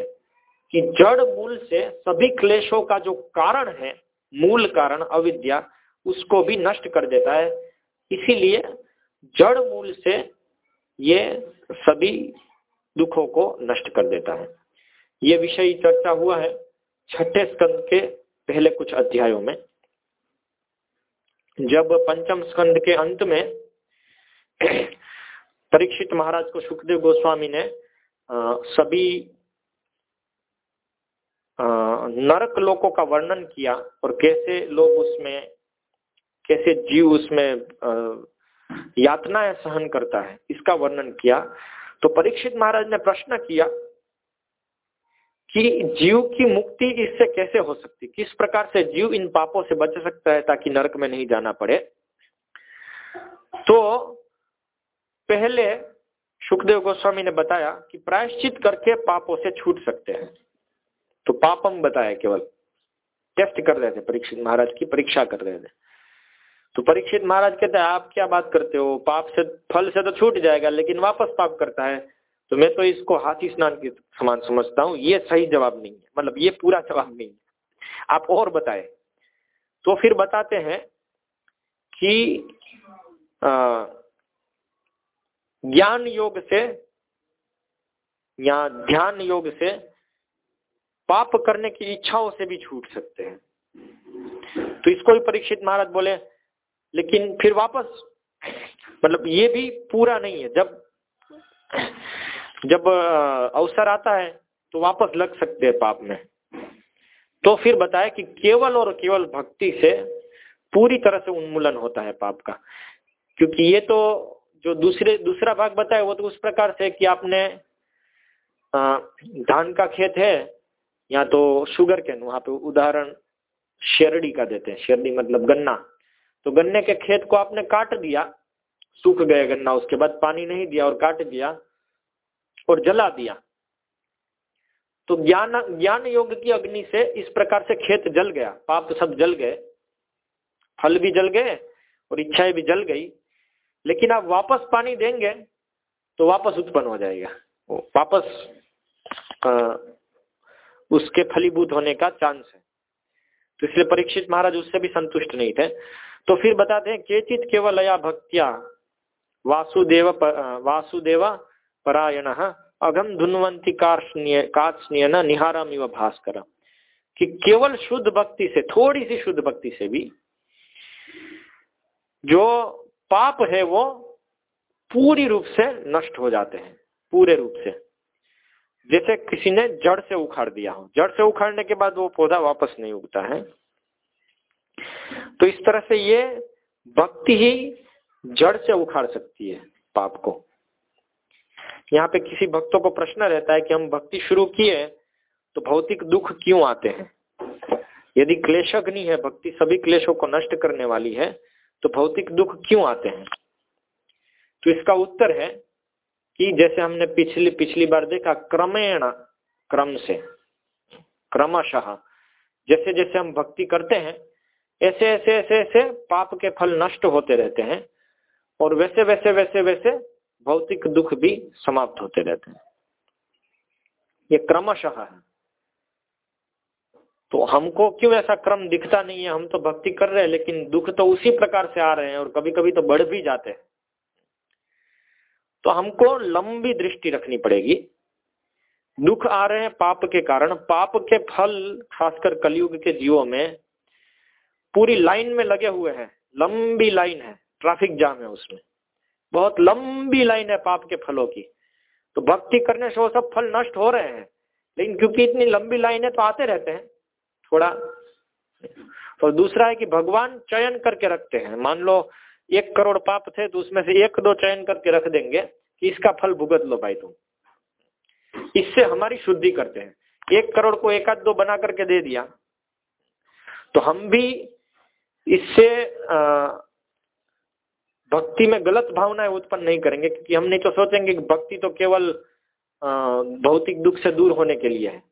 कि जड़ मूल से सभी क्लेशों का जो कारण है, मूल कारण अविद्या, उसको भी नष्ट कर देता है। इसीलिए जड़ मूल से ये सभी दुखों को नष्ट कर देता है। ये विषय चर्चा हुआ है छठे स्कंद के पहले कुछ अध्यायों में। जब पंचम स्कंद के अंत में परीक्षित महाराज को सुखदेव गोस्वामी ने आ, सभी आ, नरक लोकों का वर्णन किया और कैसे लोग उसमें कैसे जीव उसमें यातनाएँ सहन करता है, इसका वर्णन किया। तो परीक्षित महाराज ने प्रश्न किया कि जीव की मुक्ति इससे कैसे हो सकती? किस प्रकार से जीव इन पापों से बच सकता है ताकि नरक में नहीं जाना पड़े? तो पहले सुखदेव गोस्वामी ने बताया कि प्रायश्चित करके पापों से छूट सकते हैं। तो पापम बताया केवल। टेस्ट कर रहे थे परीक्षित महाराज की, परीक्षा कर रहे थे। तो परीक्षित महाराज कहते हैं, आप क्या बात करते हो? पाप से, फल से तो छूट जाएगा, लेकिन वापस पाप करता है। तो मैं तो इसको हाथी स्नान के समान समझता हूँ। ये सही जवाब नहीं है। मतलब ये पूरा जवाब नहीं है। आप और बताए। तो फिर बताते हैं कि ज्ञान योग से, या ध्यान योग से पाप करने की इच्छाओं से भी छूट सकते हैं। तो इसको भी परीक्षित महाराज बोले लेकिन फिर वापस मतलब ये भी पूरा नहीं है। जब जब अवसर आता है तो वापस लग सकते हैं पाप में। तो फिर बताया कि केवल और केवल भक्ति से पूरी तरह से उन्मूलन होता है पाप का। क्योंकि ये तो जो दूसरे, दूसरा भाग बताया, वो तो उस प्रकार से कि आपने धान का खेत है, या तो शुगर कैन वहाँ पे उदाहरण शेरडी का देते हैं। शेरडी मतलब गन्ना। तो गन्ने के खेत को आपने काट दिया सूख गया गन्ना उसके बाद पानी नहीं दिया और काट दिया और जला दिया। तो ज्ञान ज्ञान योग की अग्नि से इस प्रकार से खेत जल गया पाप सब जल गए फल भी जल गए और इच्छाएँ भी जल गई। लेकिन आप वापस पानी देंगे तो वापस उत्पन्न हो जाएगा। वापस आ, उसके फलीभूत होने का चांस है। तो इसलिए परीक्षित महाराज उससे भी संतुष्ट नहीं थे। तो फिर बताते हैं, केचित केवल अया भक्तिया, वासुदेव वासुदेव परायण अगम धुनवंती न निहारम इव भास्कर कि केवल शुद्ध भक्ति से, थोड़ी सी शुद्ध भक्ति से भी, जो पाप है वो पूरी रूप से नष्ट हो जाते हैं, पूरे रूप से। जैसे किसी ने जड़ से उखाड़ दिया हो, जड़ से उखाड़ने के बाद वो पौधा वापस नहीं उगता है। तो इस तरह से ये भक्ति ही जड़ से उखाड़ सकती है पाप को। यहाँ पे किसी भक्तों को प्रश्न रहता है कि हम भक्ति शुरू किए तो भौतिक दुख क्यों आते हैं? यदि क्लेशग्नि है, भक्ति सभी क्लेशों को नष्ट करने वाली है तो भौतिक दुख क्यों आते हैं? तो इसका उत्तर है कि जैसे हमने पिछली पिछली बार देखा, क्रमेण, क्रम से, क्रमशः जैसे जैसे हम भक्ति करते हैं ऐसे ऐसे ऐसे ऐसे पाप के फल नष्ट होते रहते हैं और वैसे वैसे वैसे वैसे भौतिक दुख भी समाप्त होते रहते हैं। ये क्रमशः है। तो हमको क्यों ऐसा क्रम दिखता नहीं है? हम तो भक्ति कर रहे हैं, लेकिन दुख तो उसी प्रकार से आ रहे हैं और कभी कभी तो बढ़ भी जाते हैं। तो हमको लंबी दृष्टि रखनी पड़ेगी। दुख आ रहे हैं पाप के कारण। पाप के फल, खासकर कलयुग के जीवों में पूरी लाइन में लगे हुए हैं, लंबी लाइन है, ट्रैफ़िक जाम है उसमें। बहुत लंबी लाइन है पाप के फलों की। तो भक्ति करने से वो सब फल नष्ट हो रहे हैं। लेकिन क्योंकि इतनी लंबी लाइन है तो आते रहते हैं, थोड़ा। और दूसरा है कि भगवान चयन करके रखते हैं। मान लो एक करोड़ पाप थे तो उसमें से एक दो चयन करके रख देंगे कि इसका फल भुगत लो भाई तुम। इससे हमारी शुद्धि करते हैं। एक करोड़ को एक आध दो बना करके दे दिया। तो हम भी इससे भक्ति में गलत भावनाएँ उत्पन्न नहीं करेंगे, क्योंकि हम नहीं तो सोचेंगे कि भक्ति तो केवल भौतिक दुख से दूर होने के लिए है।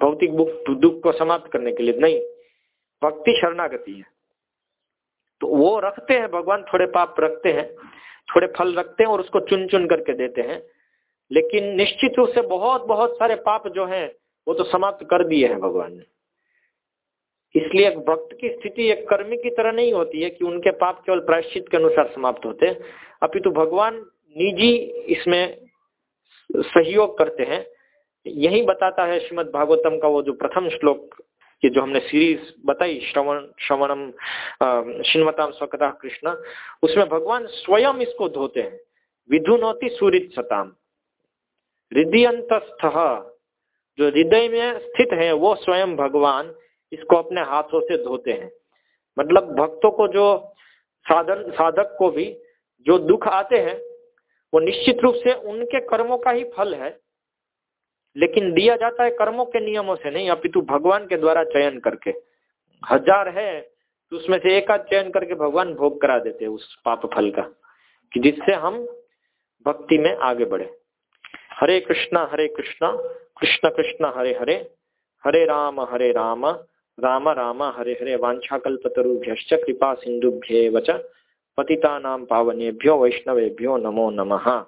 भौतिक दुख को समाप्त करने के लिए नहीं, भक्ति शरणागति है। तो वो रखते हैं, भगवान थोड़े पाप रखते हैं, थोड़े फल रखते हैं और उसको चुन चुन करके देते हैं। लेकिन निश्चित रूप से बहुत बहुत सारे पाप जो हैं, वो तो समाप्त कर दिए हैं भगवान ने। इसलिए एक भक्त की स्थिति, एक कर्मी की तरह नहीं होती है कि उनके पाप केवल प्रायश्चित के अनुसार समाप्त होते अपितु भगवान निजी इसमें सहयोग करते हैं। यही बताता है श्रीमद भागवतम का वो जो प्रथम श्लोक ये जो हमने सीरीज़ बताई, श्रवण, श्रवणम शिन्वताम स्वकता कृष्ण, उसमें भगवान स्वयं इसको धोते हैं। विधुनौती सूरित सताम। हृदय जो हृदय में स्थित है, वो स्वयं भगवान इसको अपने हाथों से धोते हैं। मतलब भक्तों को जो साधन, साधक को भी जो दुख आते हैं, वो निश्चित रूप से उनके कर्मों का ही फल है। लेकिन दिया जाता है कर्मों के नियमों से नहीं, अपितु भगवान के द्वारा चयन करके। हज़ार है तो उसमें से एक आध चयन करके भगवान भोग करा देते हैं उस पाप फल का, कि जिससे हम भक्ति में आगे बढ़े। हरे कृष्णा हरे कृष्णा, कृष्ण कृष्ण, हरे हरे। हरे राम हरे राम। राम राम, हरे हरे वाछाकल्पतरुभ्य कृपा सिंधुभ्य वच पतिता नाम पावनेभ्यो वैष्णवेभ्यो नमो नमः।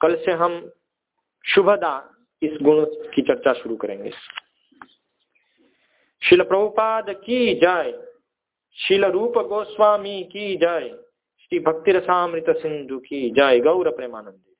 कल से हम शुभदा इस गुण की चर्चा शुरू करेंगे। शिल प्रभुपाद की जय, शिल रूप गोस्वामी की जय, श्री भक्ति रसामृत सिंधु की जय। गौर प्रेमानंद।